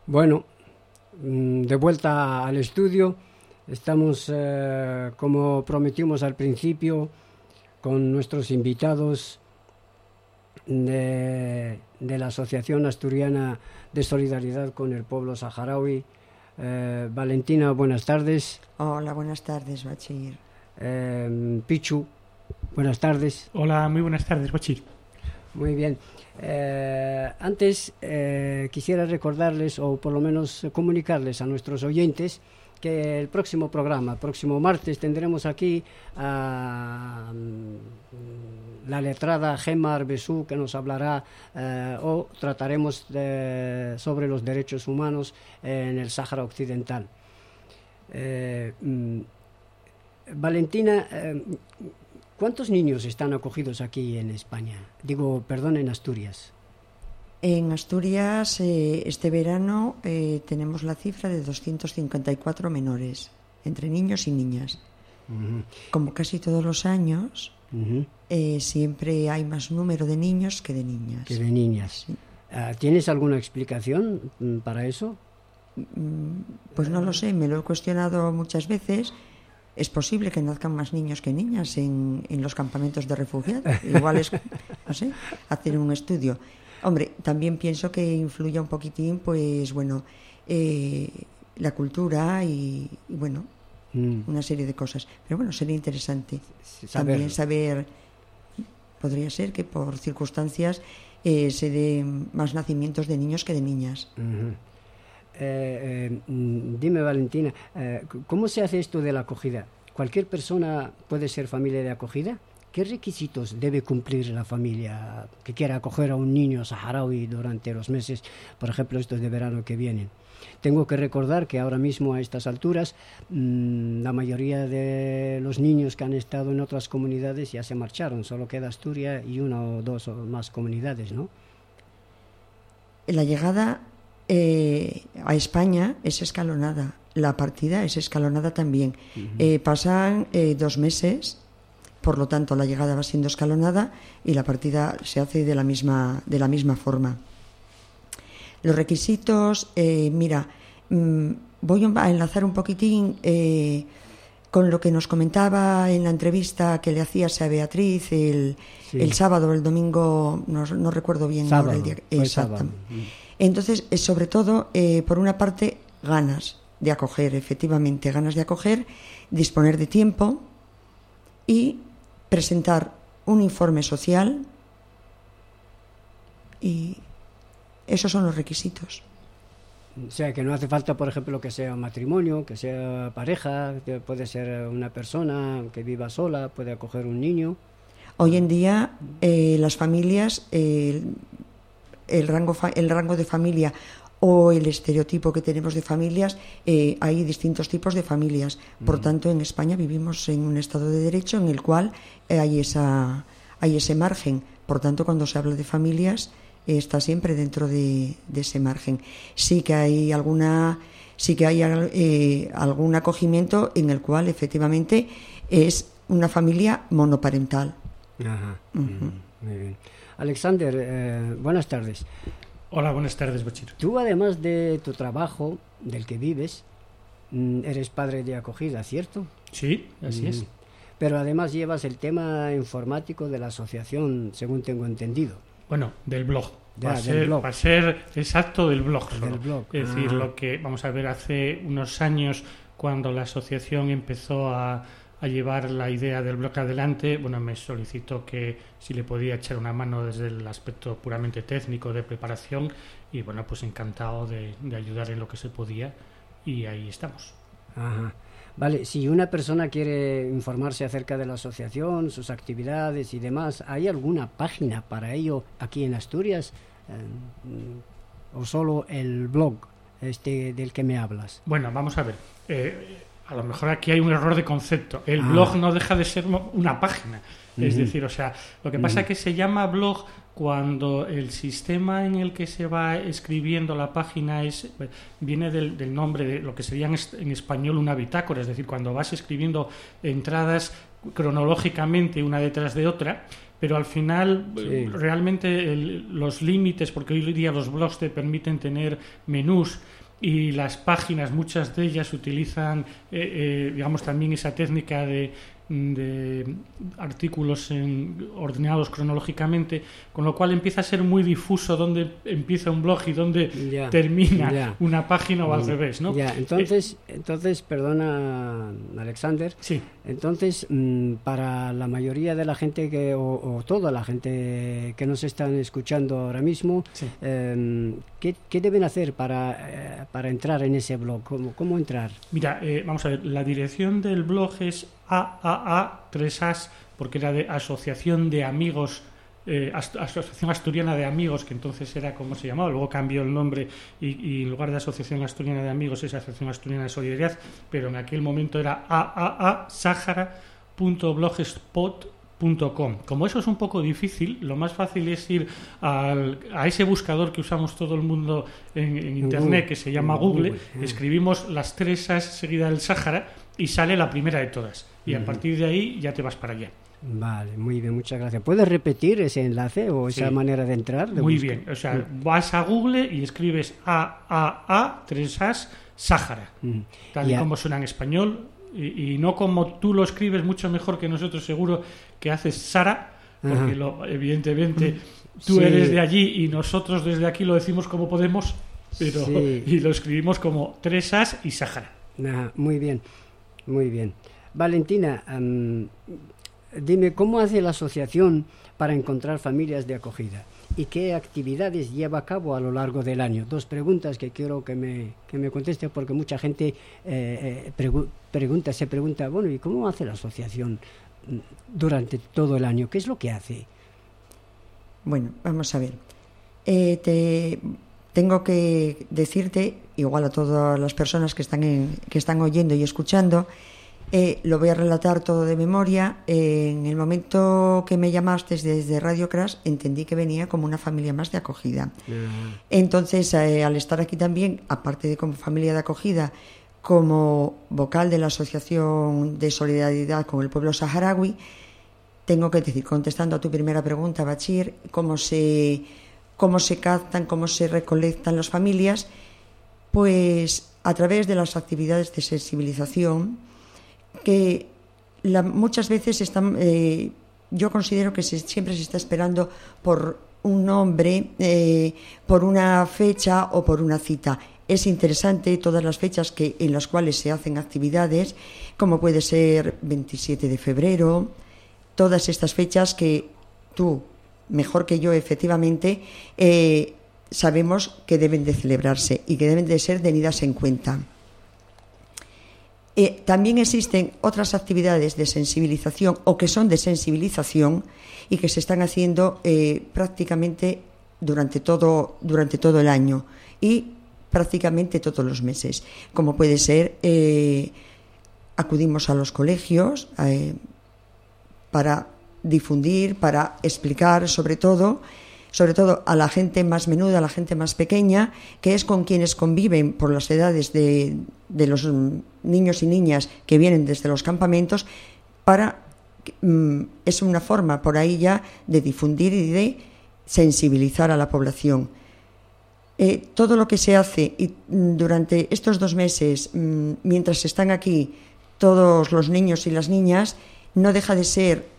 Bueno, mm, de vuelta al estudio, estamos, eh, como prometimos al principio, con nuestros invitados de, de la Asociación Asturiana de Solidaridad con el Pueblo Saharaui. Eh, Valentina, buenas tardes. Hola, buenas tardes, Bachir. Eh, Pichu, buenas tardes. Hola, muy buenas tardes, Bachir. Muy bien. Eh, antes eh, quisiera recordarles o por lo menos comunicarles a nuestros oyentes que el próximo programa, próximo martes, tendremos aquí a mm, la letrada Gemma Arbesú que nos hablará eh, o trataremos sobre los derechos humanos en el Sáhara Occidental. Mm, Valentina, ¿cuántos niños están acogidos aquí en España? Digo, perdón, en Asturias. En Asturias, eh, este verano eh, tenemos la cifra de 254 menores, entre niños y niñas. Como casi todos los años, eh, siempre hay más número de niños que de niñas. Que de niñas. Ah, ¿Tienes alguna explicación mm, para eso? Pues no lo sé, me lo he cuestionado muchas veces. Es posible que nazcan más niños que niñas en, en los campamentos de refugiados. Igual es, no sé, hacer un estudio. Hombre, también pienso que influye un poquitín, pues bueno, eh, la cultura y, y, bueno, Mm, una serie de cosas. Pero bueno, sería interesante saberlo. también saber, podría ser que por circunstancias eh, se den más nacimientos de niños que de niñas. Eh, eh, mm, dime, Valentina, eh, ¿cómo se hace esto de la acogida? ¿Cualquier persona puede ser familia de acogida? ¿Qué requisitos debe cumplir la familia que quiera acoger a un niño saharaui durante los meses, por ejemplo, estos de verano que vienen? Tengo que recordar que ahora mismo a estas alturas mm, la mayoría de los niños que han estado en otras comunidades ya se marcharon, solo queda Asturias y una o dos o más comunidades, ¿no? La llegada eh, a España es escalonada, la partida es escalonada también. Eh, pasan eh, dos meses, por lo tanto la llegada va siendo escalonada y la partida se hace de la misma, de la misma forma. Los requisitos, eh, mira, mm, voy a enlazar un poquitín eh, con lo que nos comentaba en la entrevista que le hacías a Beatriz el, Sí. el sábado o el domingo, no, no recuerdo bien ahora el día. Exacto. Entonces, eh, sobre todo, eh, por una parte, ganas de acoger, efectivamente, ganas de acoger, disponer de tiempo y presentar un informe social y esos son los requisitos. O sea, que no hace falta, por ejemplo, que sea un matrimonio, que sea pareja, que puede ser una persona que viva sola, puede acoger un niño. Hoy en día eh, las familias, eh, el, rango, el rango de familia o el estereotipo que tenemos de familias, eh, hay distintos tipos de familias. Por tanto, en España vivimos en un Estado de Derecho en el cual eh, hay, esa, hay ese margen. Por tanto, cuando se habla de familias, eh, está siempre dentro de, de ese margen. Sí que hay alguna sí que hay eh, algún acogimiento en el cual efectivamente es una familia monoparental. Ajá. Mm, Muy bien. Alexander, eh, buenas tardes. Hola, buenas tardes, Bachir. Tú, además de tu trabajo, del que vives, mm, eres padre de acogida, ¿cierto? Sí, así es. Mm. Pero además llevas el tema informático de la asociación, según tengo entendido. Bueno, del blog. Ya, va, del ser, blog. va a ser exacto del blog. Del solo. blog, Es decir, ah. lo que, vamos a ver, hace unos años, cuando la asociación empezó a, a llevar la idea del blog adelante, bueno, me solicitó que si le podía echar una mano desde el aspecto puramente técnico de preparación y bueno, pues encantado de, de ayudar en lo que se podía y ahí estamos. Ajá. Vale, si una persona quiere informarse acerca de la asociación, sus actividades y demás, ¿hay alguna página para ello aquí en Asturias? Eh, ¿O solo el blog este del que me hablas? Bueno, vamos a ver. Eh, a lo mejor aquí hay un error de concepto. El Ah. blog no deja de ser una página. Es decir, o sea, lo que pasa es que se llama blog cuando el sistema en el que se va escribiendo la página es viene del, del nombre de lo que sería en español una bitácora, es decir, cuando vas escribiendo entradas cronológicamente una detrás de otra, pero al final eh, realmente el- los límites, porque hoy día los blogs te permiten tener menús y las páginas, muchas de ellas utilizan, eh, eh, digamos, también esa técnica de, de artículos en- ordenados cronológicamente, con lo cual empieza a ser muy difuso dónde empieza un blog y dónde Ya, termina ya. una página o al Mm, revés, ¿no? Ya, entonces, entonces, perdona, Alexander. Sí. Entonces, mm, para la mayoría de la gente que, o, o toda la gente que nos están escuchando ahora mismo, Sí. em, ¿qué, qué deben hacer para, eh, para entrar en ese blog? ¿Cómo, cómo entrar? Mira, eh, vamos a ver, la dirección del blog es AAA 3As, porque era de Asociación de Amigos, eh, Asociación Asturiana de Amigos, que entonces era como se llamaba, luego cambió el nombre y, y en lugar de Asociación Asturiana de Amigos es Asociación Asturiana de Solidaridad, pero en aquel momento era AAA Sahara.blogspot.com. Como eso es un poco difícil, lo más fácil es ir al- a ese buscador que usamos todo el mundo en, en Internet, que se llama Google, ah. escribimos las tres as seguida del Sáhara y sale la primera de todas. Y a partir de ahí ya te vas para allá. Vale, muy bien, muchas gracias. ¿Puedes repetir ese enlace o esa manera de entrar? de Muy buscar? bien. O sea, vas a Google y escribes AAA, 3As, Sáhara. Mm. Tal y como suena en español. Y, y no como tú lo escribes mucho mejor que nosotros, seguro que haces Sara, porque Ajá. lo, evidentemente tú Sí. eres de allí y nosotros desde aquí lo decimos como podemos, pero Sí. <laughs> y lo escribimos como 3As y Sáhara. Muy bien, muy bien. Valentina, dime, ¿cómo hace la asociación para encontrar familias de acogida? ¿Y qué actividades lleva a cabo a lo largo del año? Dos preguntas que quiero que me, que me conteste porque mucha gente eh, eh, pregu- pregunta, se pregunta, bueno, ¿y cómo hace la asociación mm, durante todo el año? ¿Qué es lo que hace? Bueno, vamos a ver. Eh, te, tengo que decirte, igual a todas las personas que están, en- que están oyendo y escuchando, eh, lo voy a relatar todo de memoria. Eh, en el momento que me llamaste desde Radio Crash, entendí que venía como una familia más de acogida. Entonces, eh, al estar aquí también, aparte de como familia de acogida, como vocal de la Asociación de Solidaridad con el Pueblo Saharaui, tengo que decir, contestando a tu primera pregunta, Bachir, cómo se, cómo se captan, cómo se recolectan las familias, pues a través de las actividades de sensibilización, que muchas veces están, eh, yo considero que siempre se está esperando por un nombre, eh, por una fecha o por una cita. Es interesante todas las fechas que, en las cuales se hacen actividades, como puede ser 27 de febrero, todas estas fechas que tú, mejor que yo, efectivamente, eh, sabemos que deben de celebrarse y que deben de ser tenidas en cuenta. Eh, también existen otras actividades de sensibilización o que son de sensibilización y que se están haciendo eh, prácticamente durante todo, durante todo el año y prácticamente todos los meses, como puede ser acudimos a los colegios para difundir, para explicar sobre todo sobre todo a la gente más menuda, a la gente más pequeña, que es con quienes conviven por las edades de, de los mm, niños y niñas que vienen desde los campamentos, para mm, es una forma por ahí ya de difundir y de sensibilizar a la población. Eh, todo lo que se hace y, mm, durante estos dos meses, mientras están aquí todos los niños y las niñas, no deja de ser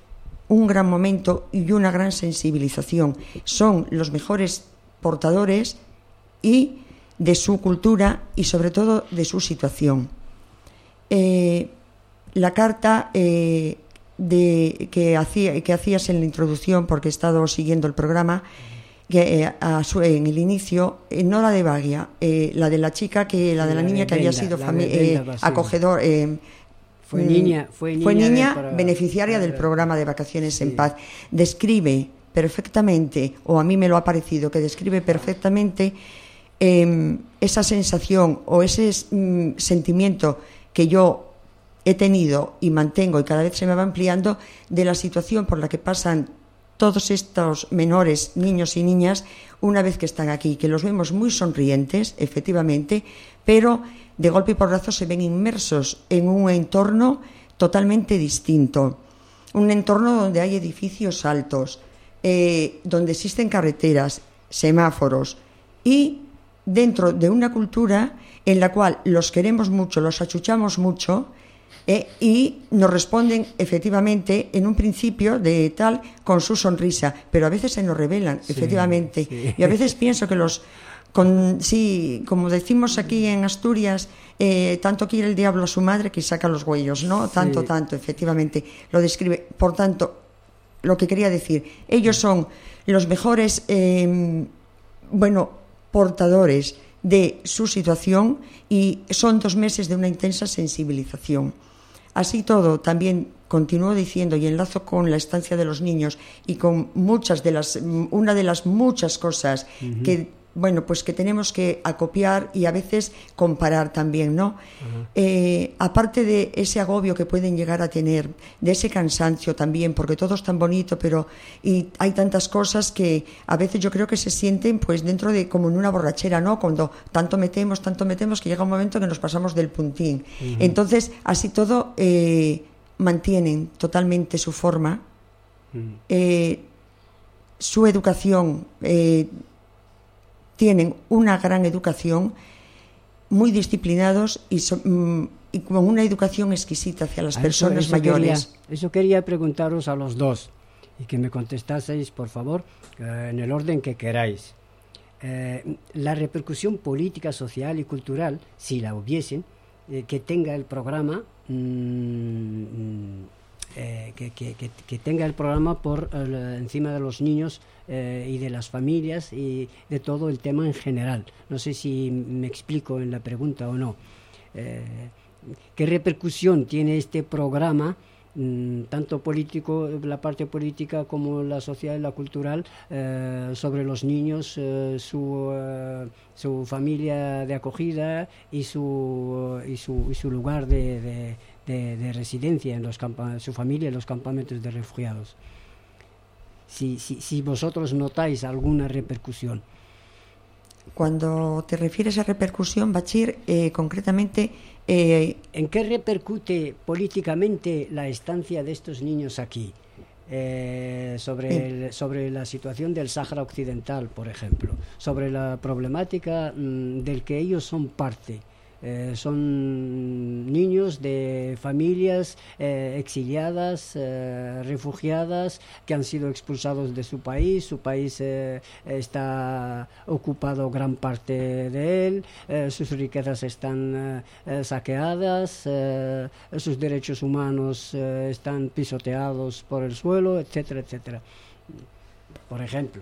un gran momento y una gran sensibilización. Son los mejores portadores y de su cultura y sobre todo de su situación. Eh, la carta eh, de, que, hacía, que hacías en la introducción, porque he estado siguiendo el programa, que, eh, a su- en el inicio, no la de Baguia, eh, la de la chica, que la de la, La de niña que había sido la Brenda acogedor. Eh, Fue mm, niña- fue niña de- niña para- beneficiaria del programa de vacaciones en paz. Describe perfectamente, o a mí me lo ha parecido, que describe perfectamente eh, esa sensación o ese mm, sentimiento que yo he tenido y mantengo y cada vez se me va ampliando de la situación por la que pasan todos estos menores, niños y niñas, una vez que están aquí, que los vemos muy sonrientes, efectivamente, pero de golpe y porrazo se ven inmersos en un entorno totalmente distinto. un entorno donde hay edificios altos, eh, donde existen carreteras, semáforos y dentro de una cultura en la cual los queremos mucho, los achuchamos mucho eh, y nos responden efectivamente en un principio de tal con su sonrisa, pero a veces se nos revelan, efectivamente. sí. Y a veces pienso que los, con, sí, como decimos aquí en Asturias, eh, tanto quiere el diablo a su madre que saca los huellos, ¿no? Tanto, Sí. tanto, efectivamente, lo describe. Por tanto, lo que quería decir, ellos son los mejores, eh, bueno, portadores de su situación y son dos meses de una intensa sensibilización. Así todo, también continúo diciendo y enlazo con la estancia de los niños y con muchas de las, una de las muchas cosas que, bueno, pues que tenemos que acopiar y a veces comparar también, ¿no? Eh, aparte de ese agobio que pueden llegar a tener, de ese cansancio también, porque todo es tan bonito, pero y hay tantas cosas que a veces yo creo que se sienten pues dentro de como en una borrachera, ¿no? Cuando tanto metemos, tanto metemos que llega un momento que nos pasamos del puntín. Entonces, así todo eh, mantienen totalmente su forma, eh, su educación, eh, tienen una gran educación, muy disciplinados y, so- mm, y con una educación exquisita hacia las A eso- personas eso mayores. Quería, eso quería preguntaros a los dos y que me contestaseis, por favor, eh, en el orden que queráis. Eh, la repercusión política, social y cultural, si la hubiesen, eh, que tenga el programa, mm, mm, eh, que, que- que- tenga el programa por eh, encima de los niños eh, y de las familias y de todo el tema en general. No sé si me explico en la pregunta o no. Eh, ¿Qué repercusión tiene este programa, mm, tanto político, la parte política como la social y la cultural, sobre los niños, su, su familia de acogida y su, y su, y su lugar de, de- de- de residencia, en los su familia en los campamentos de refugiados? Si, si, si vosotros notáis alguna repercusión. Cuando te refieres a repercusión, Bachir, eh, concretamente, eh, ¿En qué repercute políticamente la estancia de estos niños aquí? Eh, sobre, el- sobre la situación del Sáhara Occidental, por ejemplo, sobre la problemática mm, del que ellos son parte. Eh, son niños de familias eh, exiliadas, eh, refugiadas, que han sido expulsados de su país. Su país está ocupado gran parte de él, sus riquezas están saqueadas, sus derechos humanos están pisoteados por el suelo, etcétera, etcétera. Por ejemplo.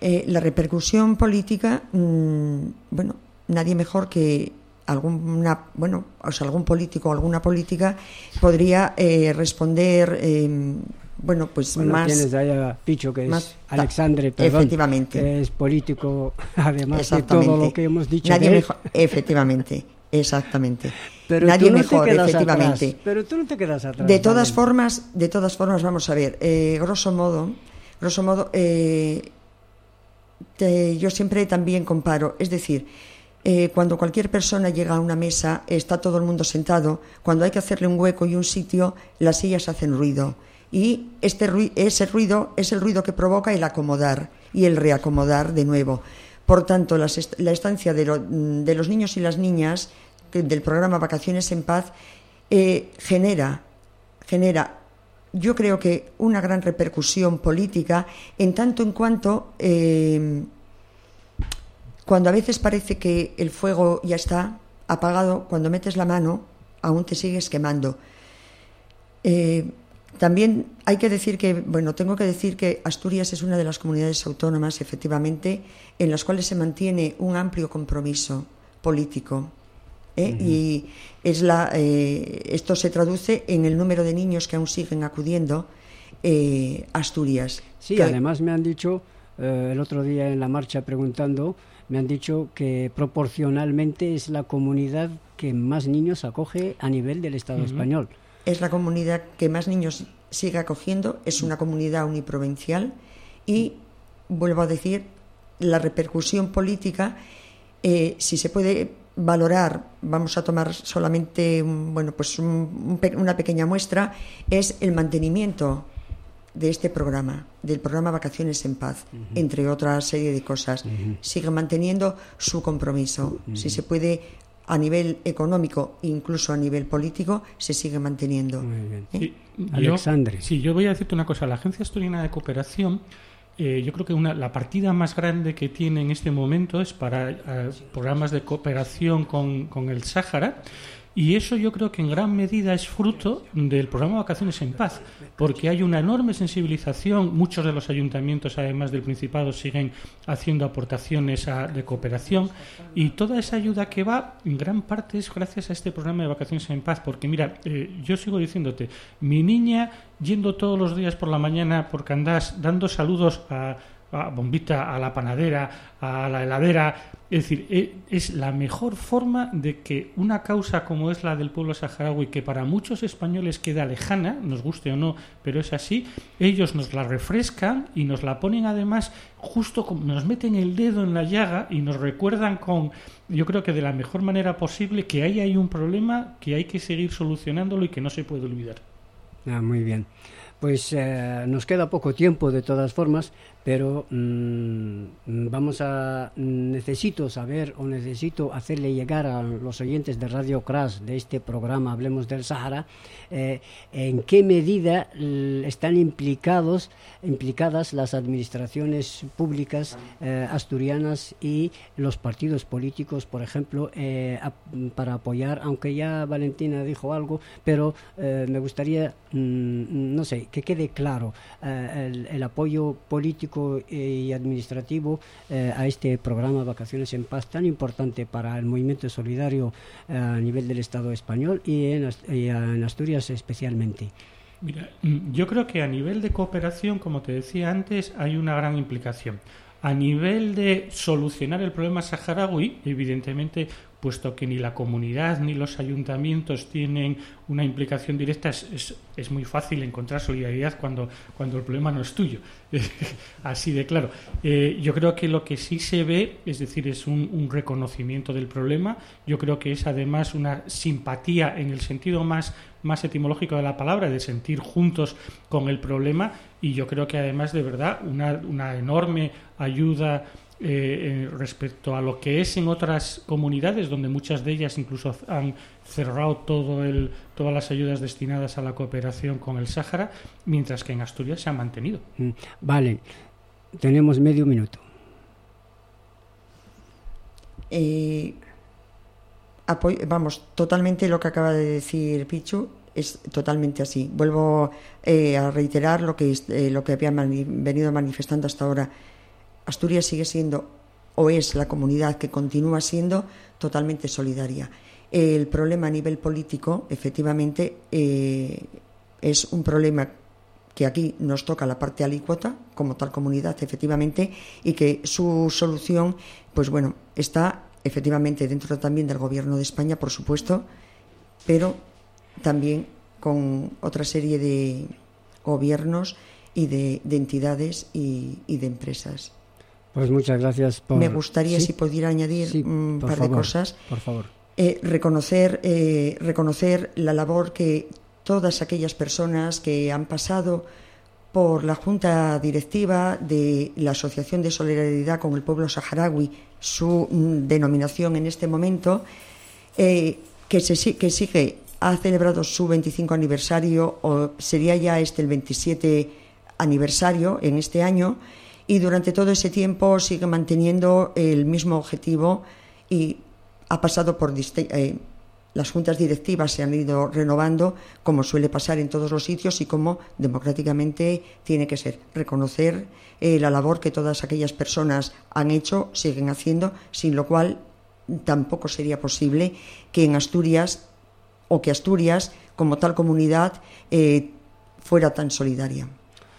la repercusión política, mm, bueno, nadie mejor que alguna, bueno, o sea, algún político o alguna política podría eh, responder, eh, bueno, pues Bueno, más. tienes ahí a Picho, que es Alexandre, perdón, Efectivamente. que es político, <laughs> además de todo lo que hemos dicho Nadie de él. mejor, efectivamente, exactamente. <laughs> Pero Nadie no mejor, efectivamente. atrás, pero tú no te quedas atrás. De todas formas, de todas formas, vamos a ver, eh, grosso modo, grosso modo, eh, te- yo siempre también comparo, es decir, eh, cuando cualquier persona llega a una mesa, está todo el mundo sentado, cuando hay que hacerle un hueco y un sitio, las sillas hacen ruido. Y este ese ruido es el ruido que provoca el acomodar y el reacomodar de nuevo. Por tanto, la estancia de, lo- de los niños y las niñas del programa Vacaciones en Paz eh, genera, genera, yo creo que una gran repercusión política en tanto en cuanto eh, cuando a veces parece que el fuego ya está apagado, cuando metes la mano aún te sigues quemando. Eh, también hay que decir que, bueno, tengo que decir que Asturias es una de las comunidades autónomas, efectivamente, en las cuales se mantiene un amplio compromiso político. ¿eh? Y es la, eh, esto se traduce en el número de niños que aún siguen acudiendo a Asturias. Sí, Que- además me han dicho el otro día en la marcha preguntando, me han dicho que proporcionalmente es la comunidad que más niños acoge a nivel del Estado español. es la comunidad que más niños sigue acogiendo, es una comunidad uniprovincial y, vuelvo a decir, la repercusión política, eh, si se puede valorar, vamos a tomar solamente un- bueno, pues un- un pe- una pequeña muestra, es el mantenimiento de este programa, del programa Vacaciones en Paz, entre otra serie de cosas. Sigue manteniendo su compromiso. Si se puede, a nivel económico, incluso a nivel político, se sigue manteniendo. Muy bien. ¿Eh? Sí, yo- Alexandre. sí, yo voy a decirte una cosa. La Agencia Asturiana de Cooperación, eh, yo creo que una, la partida más grande que tiene en este momento es para eh, programas de cooperación con, con el Sáhara. Y eso yo creo que en gran medida es fruto del programa Vacaciones en Paz, porque hay una enorme sensibilización. Muchos de los ayuntamientos, además del Principado, siguen haciendo aportaciones a- de cooperación. Y toda esa ayuda que va, en gran parte, es gracias a este programa de Vacaciones en Paz. Porque mira, eh, yo sigo diciéndote, mi niña yendo todos los días por la mañana por Candás, dando saludos a, Bombita, a la panadera, a la heladera. Es decir, e- es la mejor forma de que una causa como es la del pueblo saharaui, que para muchos españoles queda lejana, nos guste o no, pero es así, ellos nos la refrescan y nos la ponen además justo, como nos meten el dedo en la llaga y nos recuerdan con, yo creo que de la mejor manera posible, que ahí hay un problema que hay que seguir solucionándolo y que no se puede olvidar. Ah, muy bien. Pues eh, nos queda poco tiempo de todas formas, pero mm, vamos a necesito saber o necesito hacerle llegar a los oyentes de Radio Crash de este programa Hablemos del Sahara eh, en qué medida l- están implicados implicadas las administraciones públicas eh, asturianas y los partidos políticos, por ejemplo, eh, para apoyar, aunque ya Valentina dijo algo, pero eh, me gustaría, mm, no sé, que quede claro el, el apoyo político y administrativo eh, a este programa Vacaciones en Paz tan importante para el movimiento solidario eh, a nivel del Estado español y en, y en Asturias especialmente. Mira, mm, yo creo que a nivel de cooperación, como te decía antes, hay una gran implicación. A nivel de solucionar el problema saharaui, evidentemente, puesto que ni la comunidad ni los ayuntamientos tienen una implicación directa, es, es- muy fácil encontrar solidaridad cuando, cuando el problema no es tuyo. <laughs> Así de claro. Eh, yo creo que lo que sí se ve, es decir, es un, un reconocimiento del problema. Yo creo que es además una simpatía en el sentido más, más etimológico de la palabra, de sentir juntos con el problema. Y yo creo que además, de verdad, una, una enorme ayuda eh, eh, respecto a lo que es en otras comunidades, donde muchas de ellas incluso han cerrado todo el, todas las ayudas destinadas a la cooperación con el Sáhara, mientras que en Asturias se ha mantenido. Mm, Vale, tenemos medio minuto. Eh, apoy- vamos, totalmente lo que acaba de decir Pichu es totalmente así. Vuelvo eh, a reiterar lo que, eh, lo que había mani- venido manifestando hasta ahora. Asturias sigue siendo o es la comunidad que continúa siendo totalmente solidaria. El problema a nivel político, efectivamente, eh, es un problema que aquí nos toca la parte alícuota, como tal comunidad, efectivamente, y que su solución, pues bueno, está efectivamente dentro también del Gobierno de España, por supuesto, pero también con otra serie de gobiernos y de, de entidades y de empresas. Pues muchas gracias por... Me gustaría, Sí, si pudiera añadir sí, un por par de favor, cosas. Por favor. Eh, reconocer, eh, reconocer la labor que todas aquellas personas que han pasado por la junta directiva de la Asociación de Solidaridad con el Pueblo Saharaui, su mm, denominación en este momento, eh, que, se, que sigue, ha celebrado su 25 aniversario, o sería ya este el 27 aniversario en este año, y durante todo ese tiempo sigue manteniendo el mismo objetivo y ha pasado por eh, las juntas directivas se han ido renovando como suele pasar en todos los sitios y como democráticamente tiene que ser reconocer eh, la labor que todas aquellas personas han hecho siguen haciendo sin lo cual tampoco sería posible que en Asturias o que Asturias como tal comunidad eh, fuera tan solidaria.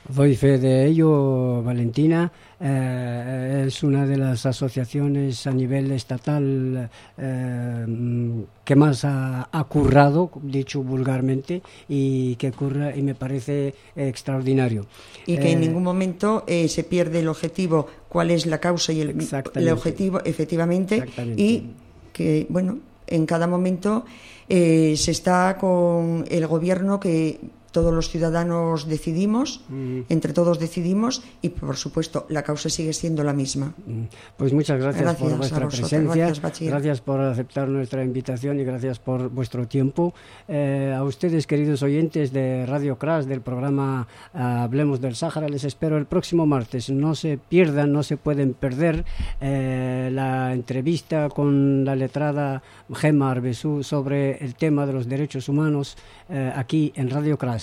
Doy fe de ello, Valentina. Eh, es una de las asociaciones a nivel estatal eh, que más ha, ha currado, dicho vulgarmente, y que curra y me parece extraordinario. y que en Eh, ningún momento eh, se pierde el objetivo, cuál es la causa y el, el objetivo, efectivamente, y que, bueno, en cada momento eh, se está con el gobierno que todos los ciudadanos decidimos, entre todos decidimos y por supuesto la causa sigue siendo la misma. Pues muchas gracias, Gracias por vuestra vosotros, presencia, gracias, por aceptar nuestra invitación y gracias por vuestro tiempo. Eh, a ustedes, queridos oyentes de Radio Crash, del programa ah, Hablemos del Sáhara, les espero el próximo martes. No se pierdan, no se pueden perder eh, la entrevista con la letrada Gema Arbesú sobre el tema de los derechos humanos eh, aquí en Radio Crash,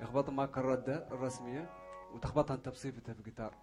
يخبط معك الردة الرسمية وتخبطها أنت بصيفتها في الجيتار.